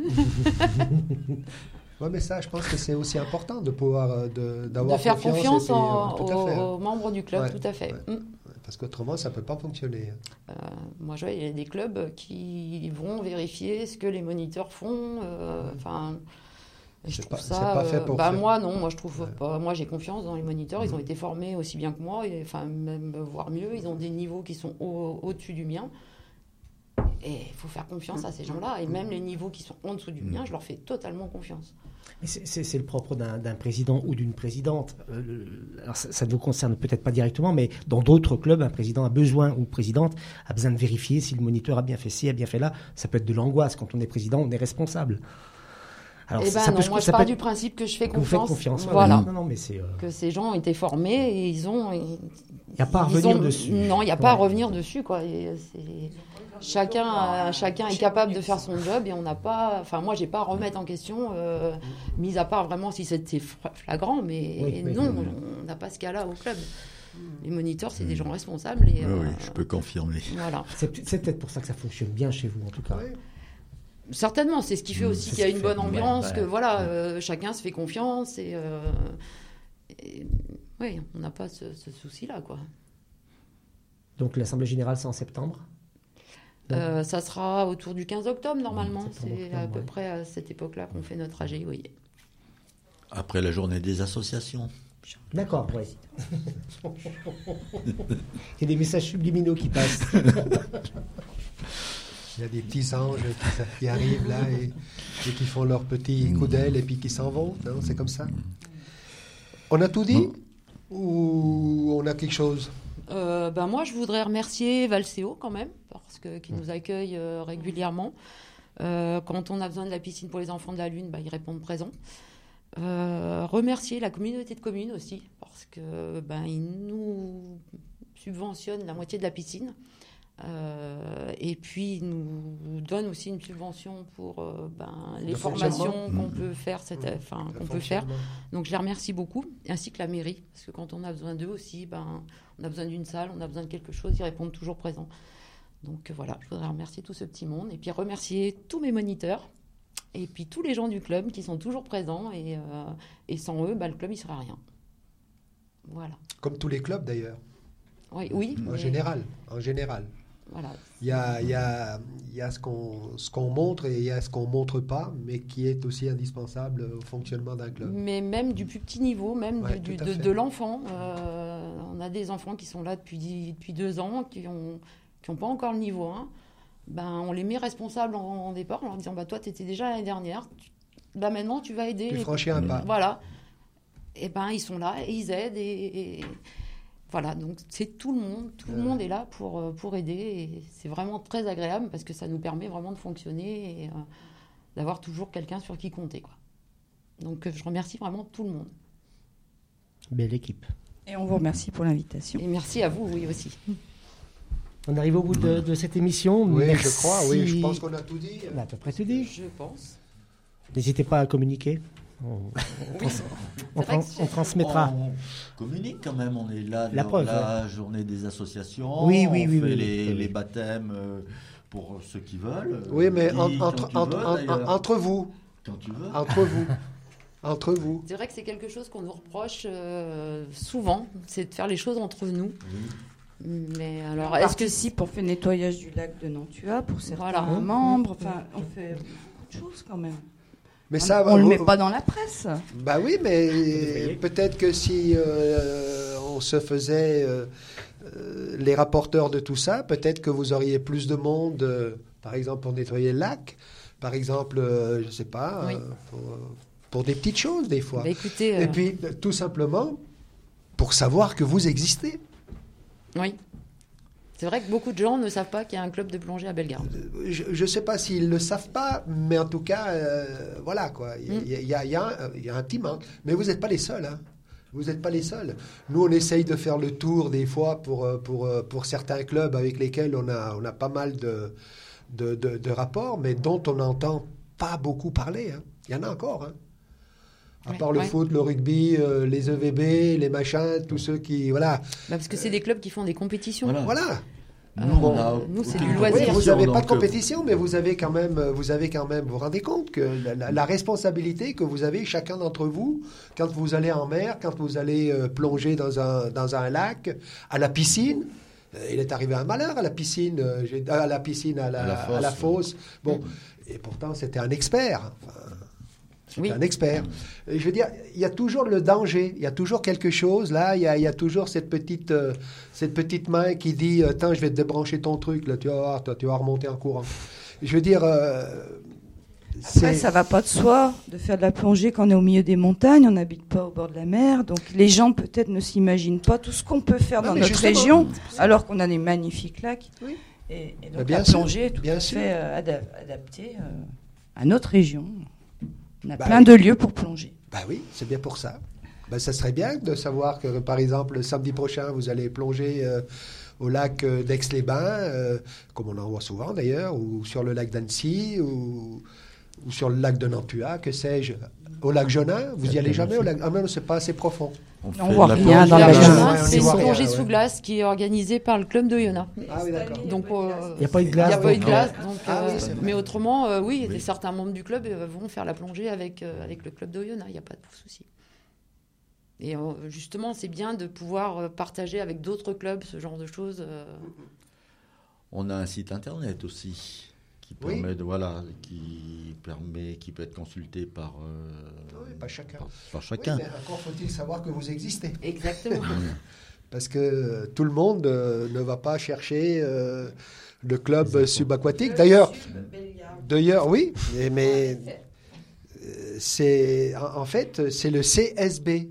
Oui, mais ça, je pense que c'est aussi important de pouvoir, euh, de, de d'avoir faire confiance. confiance et puis, euh, en- à aux, membres du club, Ouais, tout à fait. ouais. Mm. parce qu'autrement, ça ne peut pas fonctionner. Euh, moi, je vois, il y a des clubs qui vont vérifier ce que les moniteurs font. euh, Enfin. je C'est trouve pas- ça. c'est pas fait euh, pour bah, faire. moi, non, moi, je trouve Ouais. pas. Moi, j'ai confiance dans les moniteurs. Ils ont été formés aussi bien que moi, et, enfin, même voire mieux. Ils ont des niveaux qui sont au- au-dessus du mien. Et il faut faire confiance à ces gens-là. Et même les niveaux qui sont en dessous du mien, je leur fais totalement confiance. C'est- le propre d'un président ou d'une présidente. Euh, alors ça, ça ne vous concerne peut-être pas directement, mais dans d'autres clubs, un président a besoin ou présidente a besoin de vérifier si le moniteur a bien fait ci, a bien fait là. Ça peut être de l'angoisse. Quand on est président, on est responsable. Alors Eh ben ça non, peut- moi, je ça pars être du principe que je fais que vous faites confiance. confiance. Voilà. Non, non, mais c'est. euh, Que ces gens ont été formés et ils ont. Il n'y a pas à revenir dessus. Non, il n'y a pas à revenir dessus, quoi. Et c'est- Chacun, a- chacun est capable de faire son job et on n'a pas. Enfin, moi, j'ai pas à remettre en question, euh, mis à part vraiment si c'était flagrant, mais Oui, oui, non, oui, on n'a pas ce cas-là au club. Les moniteurs, c'est des gens responsables et Oui, euh, je peux confirmer. voilà. C'est c'est peut-être pour ça que ça fonctionne bien chez vous, en tout cas. Certainement, c'est ce qui fait Mm, aussi qu'il y a une bonne ambiance, ouais, que voilà, ouais. euh, chacun se fait confiance et, euh, et- oui, on n'a pas ce, ce souci-là, quoi. Donc l'Assemblée Générale, c'est en septembre? Euh, ça sera autour du 15 octobre normalement. C'est à peu ouais. près à cette époque-là qu'on fait notre AG, oui. Après la journée des associations. D'accord, oui. Il y a des messages subliminaux qui passent. Il y a des petits anges qui, qui arrivent là et, et qui font leur petit coup d'aile et puis qui s'en vont. Non, c'est comme ça. On a tout dit Ou on a quelque chose? Euh, ben moi, je voudrais remercier Valseo quand même, parce que qui nous accueille euh, régulièrement. Euh, quand on a besoin de la piscine pour les enfants de la Lune, ben, ils répondent présents. Euh, remercier la communauté de communes aussi, parce que ben, ils nous subventionnent la moitié de la piscine. Euh, et puis ils nous donnent aussi une subvention pour euh, ben, les Le formations fonctionnement. qu'on peut faire, cette, Mmh. enfin, Le qu'on peut faire. Donc je les remercie beaucoup, ainsi que la mairie, parce que quand on a besoin d'eux aussi, ben, on a besoin d'une salle, on a besoin de quelque chose, ils répondent toujours présents. Donc euh, voilà, je voudrais remercier tout ce petit monde, et puis remercier tous mes moniteurs, et puis tous les gens du club qui sont toujours présents, et, euh, et sans eux, ben, le club, il ne serait rien. Voilà. Comme tous les clubs d'ailleurs, Oui, oui. en mais général. En général. Voilà. Il y a, il y a, il y a ce qu'on ce qu'on montre et il y a ce qu'on montre pas, mais qui est aussi indispensable au fonctionnement d'un club. Mais même du plus petit niveau, même Ouais, du- de, l'enfant. euh, on a des enfants qui sont là depuis, dix- depuis deux ans, qui n'ont qui ont pas encore le niveau 1. Ben, on les met responsables en, en départ en leur disant bah, Toi, tu étais déjà l'année dernière. Là, maintenant, tu vas aider. Tu franchis un pas. Voilà. Et ben, ils sont là et ils aident. Et, et- voilà, donc c'est tout le monde. Tout le Ouais. monde est là pour, euh, pour aider. Et c'est vraiment très agréable parce que ça nous permet vraiment de fonctionner et euh, d'avoir toujours quelqu'un sur qui compter. Quoi. Donc, euh, je remercie vraiment tout le monde. Belle équipe. Et on vous remercie pour l'invitation. Et merci à vous, oui, aussi. On arrive au bout de, de cette émission. Oui, Merci. je crois, oui, je pense qu'on a tout dit. On a à peu près tout dit. Je pense. N'hésitez pas à communiquer. On, transmettra. On communique quand même, on est là La preuve, la journée des associations. Oui, oui, on oui, fait oui, les, oui, oui. les baptêmes euh, pour ceux qui veulent. Oui, mais en- entre, entre, veux, en- d'ailleurs. entre vous, Quand tu veux. entre vous, entre vous. C'est vrai que c'est quelque chose qu'on nous reproche euh, souvent, c'est de faire les choses entre nous. Mais alors, est-ce que on fait le nettoyage du lac de Nantua pour certains Voilà. membres. Enfin, on fait beaucoup de choses quand même. Mais on ça, on le met pas dans la presse. Bah oui, mais peut-être que si euh, on se faisait euh, euh, les rapporteurs de tout ça, peut-être que vous auriez plus de monde, euh, par exemple pour nettoyer le lac, par exemple, euh, je sais pas, Oui. euh, pour, pour des petites choses des fois. Bah, écoutez, euh, Et puis, tout simplement, pour savoir que vous existez. oui. C'est vrai que beaucoup de gens ne savent pas qu'il y a un club de plongée à Bellegarde. Je ne sais pas s'ils ne le savent pas, mais en tout cas, euh, voilà quoi. Il y a- Mm. y, y un- il y a un petit manque. Mais vous n'êtes pas les seuls. hein. Vous n'êtes pas les seuls. Nous, on essaye de faire le tour des fois pour, euh, pour, euh, pour certains clubs avec lesquels on a, on a pas mal de, de, de- de rapports, mais dont on n'entend pas beaucoup parler. hein. Il y en a encore. hein. À Ouais, part le ouais. foot, le rugby, euh, les EVB, les machins, tous ceux qui. Voilà. Bah, parce que c'est des clubs qui font des compétitions. Voilà. Voilà. Nous, Euh, nous, c'est du loisir. Oui, vous n'avez pas de euh, compétition, mais vous avez quand même, vous avez quand même, vous vous rendez compte que la, la- la responsabilité que vous avez chacun d'entre vous quand vous allez en mer, quand vous allez euh, plonger dans un, dans un lac, à la piscine, il est arrivé un malheur à la piscine, à la piscine, à la, À la à la fosse, fosse. Bon, et pourtant c'était un expert. Enfin, Oui. un expert. Je veux dire, il y a toujours le danger, il y a toujours quelque chose. Là, il y a, il y a toujours cette petite, euh, cette petite main qui dit, attends, je vais te débrancher ton truc. Là, tu vas voir, toi, tu vas remonter en courant. Je veux dire, euh, Après, ça va pas de soi de faire de la plongée quand on est au milieu des montagnes, on n'habite pas au bord de la mer, donc les gens peut-être ne s'imaginent pas tout ce qu'on peut faire Non, dans notre région, alors qu'on a des magnifiques lacs. Oui. Et, et donc bien la sûr, plongée est tout bien à sûr. fait euh, adaptée euh, à notre région. On a Bah plein oui. de lieux pour plonger. Bah oui, c'est bien pour ça. Bah, ça serait bien de savoir que, par exemple, le samedi prochain, vous allez plonger euh, au lac euh, d'Aix-les-Bains, euh, comme on en voit souvent d'ailleurs, ou sur le lac d'Annecy, ou, ou sur le lac de Nantua, que sais-je. Au lac Jonin, vous y allez jamais au lac Ah non, c'est pas assez profond. On fait voit rien dans La la à Ouais, Jonin, on y c'est une plongée sous glace qui est organisée par le club de Yona. Ah oui, d'accord. Donc, euh, Il n'y a pas eu de il glace. n'y a pas eu de glace. Ah euh, vrai. mais autrement, euh, oui, certains membres du club euh, vont faire la plongée avec, euh, avec le club de Yona. Il n'y a pas de souci. Et euh, justement, c'est bien de pouvoir euh, partager avec d'autres clubs ce genre de choses. euh. On a un site internet aussi qui Oui. permet de voilà qui permet qui peut être consulté par euh, Oui, pas chacun. par, par Oui, chacun. mais encore faut-il savoir que vous existez. Exactement. Parce que euh, tout le monde euh, ne va pas chercher euh, le club subaquatique. D'ailleurs, D'ailleurs, oui, mais, mais, c'est en, fait c'est le CSB,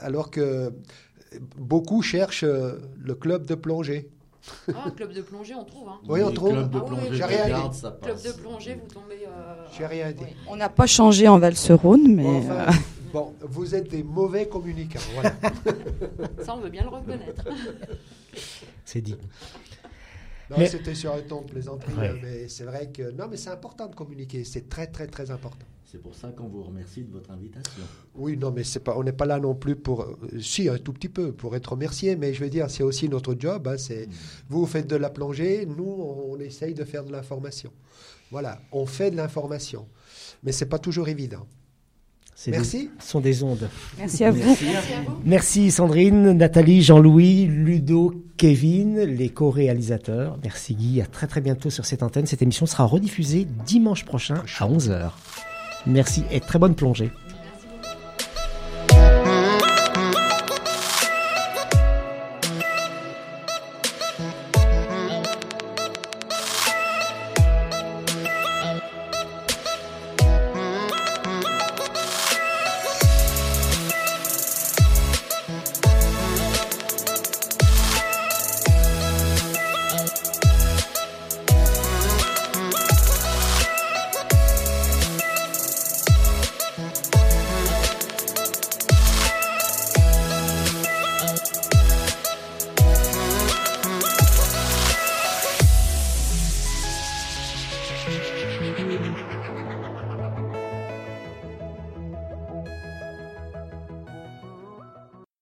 alors que beaucoup cherchent le club de plongée. Ah, un club de plongée, on trouve. Hein. Oui, on trouve. de Ah oui, plongée j'ai rien Club de plongée, vous tombez. euh, J'ai rien dit. oui. On n'a pas changé en Val-Rhône, mais Bon, enfin, euh, bon, vous êtes des mauvais communicants. Voilà. Ça, on veut bien le reconnaître. C'est dit. Non, Mais- c'était sur un ton de plaisanterie, Ouais. mais c'est vrai que non, mais c'est important de communiquer. C'est très, très, très important. C'est pour ça qu'on vous remercie de votre invitation. Oui, non, mais c'est pas, on n'est pas là non plus pour, euh, si un tout petit peu, pour être remercié, mais je veux dire, c'est aussi notre job. hein, c'est, vous, vous faites de la plongée, nous, on, essaye de faire de l'information. Voilà, on fait de l'information, mais c'est pas toujours évident. C'est Merci. des- sont des ondes. merci à vous. Merci à vous. Merci Sandrine, Nathalie, Jean-Louis, Ludo, Kevin, les co-réalisateurs. Merci Guy. À très très bientôt sur cette antenne. Cette émission sera rediffusée dimanche prochain à 11h. Merci et très bonne plongée.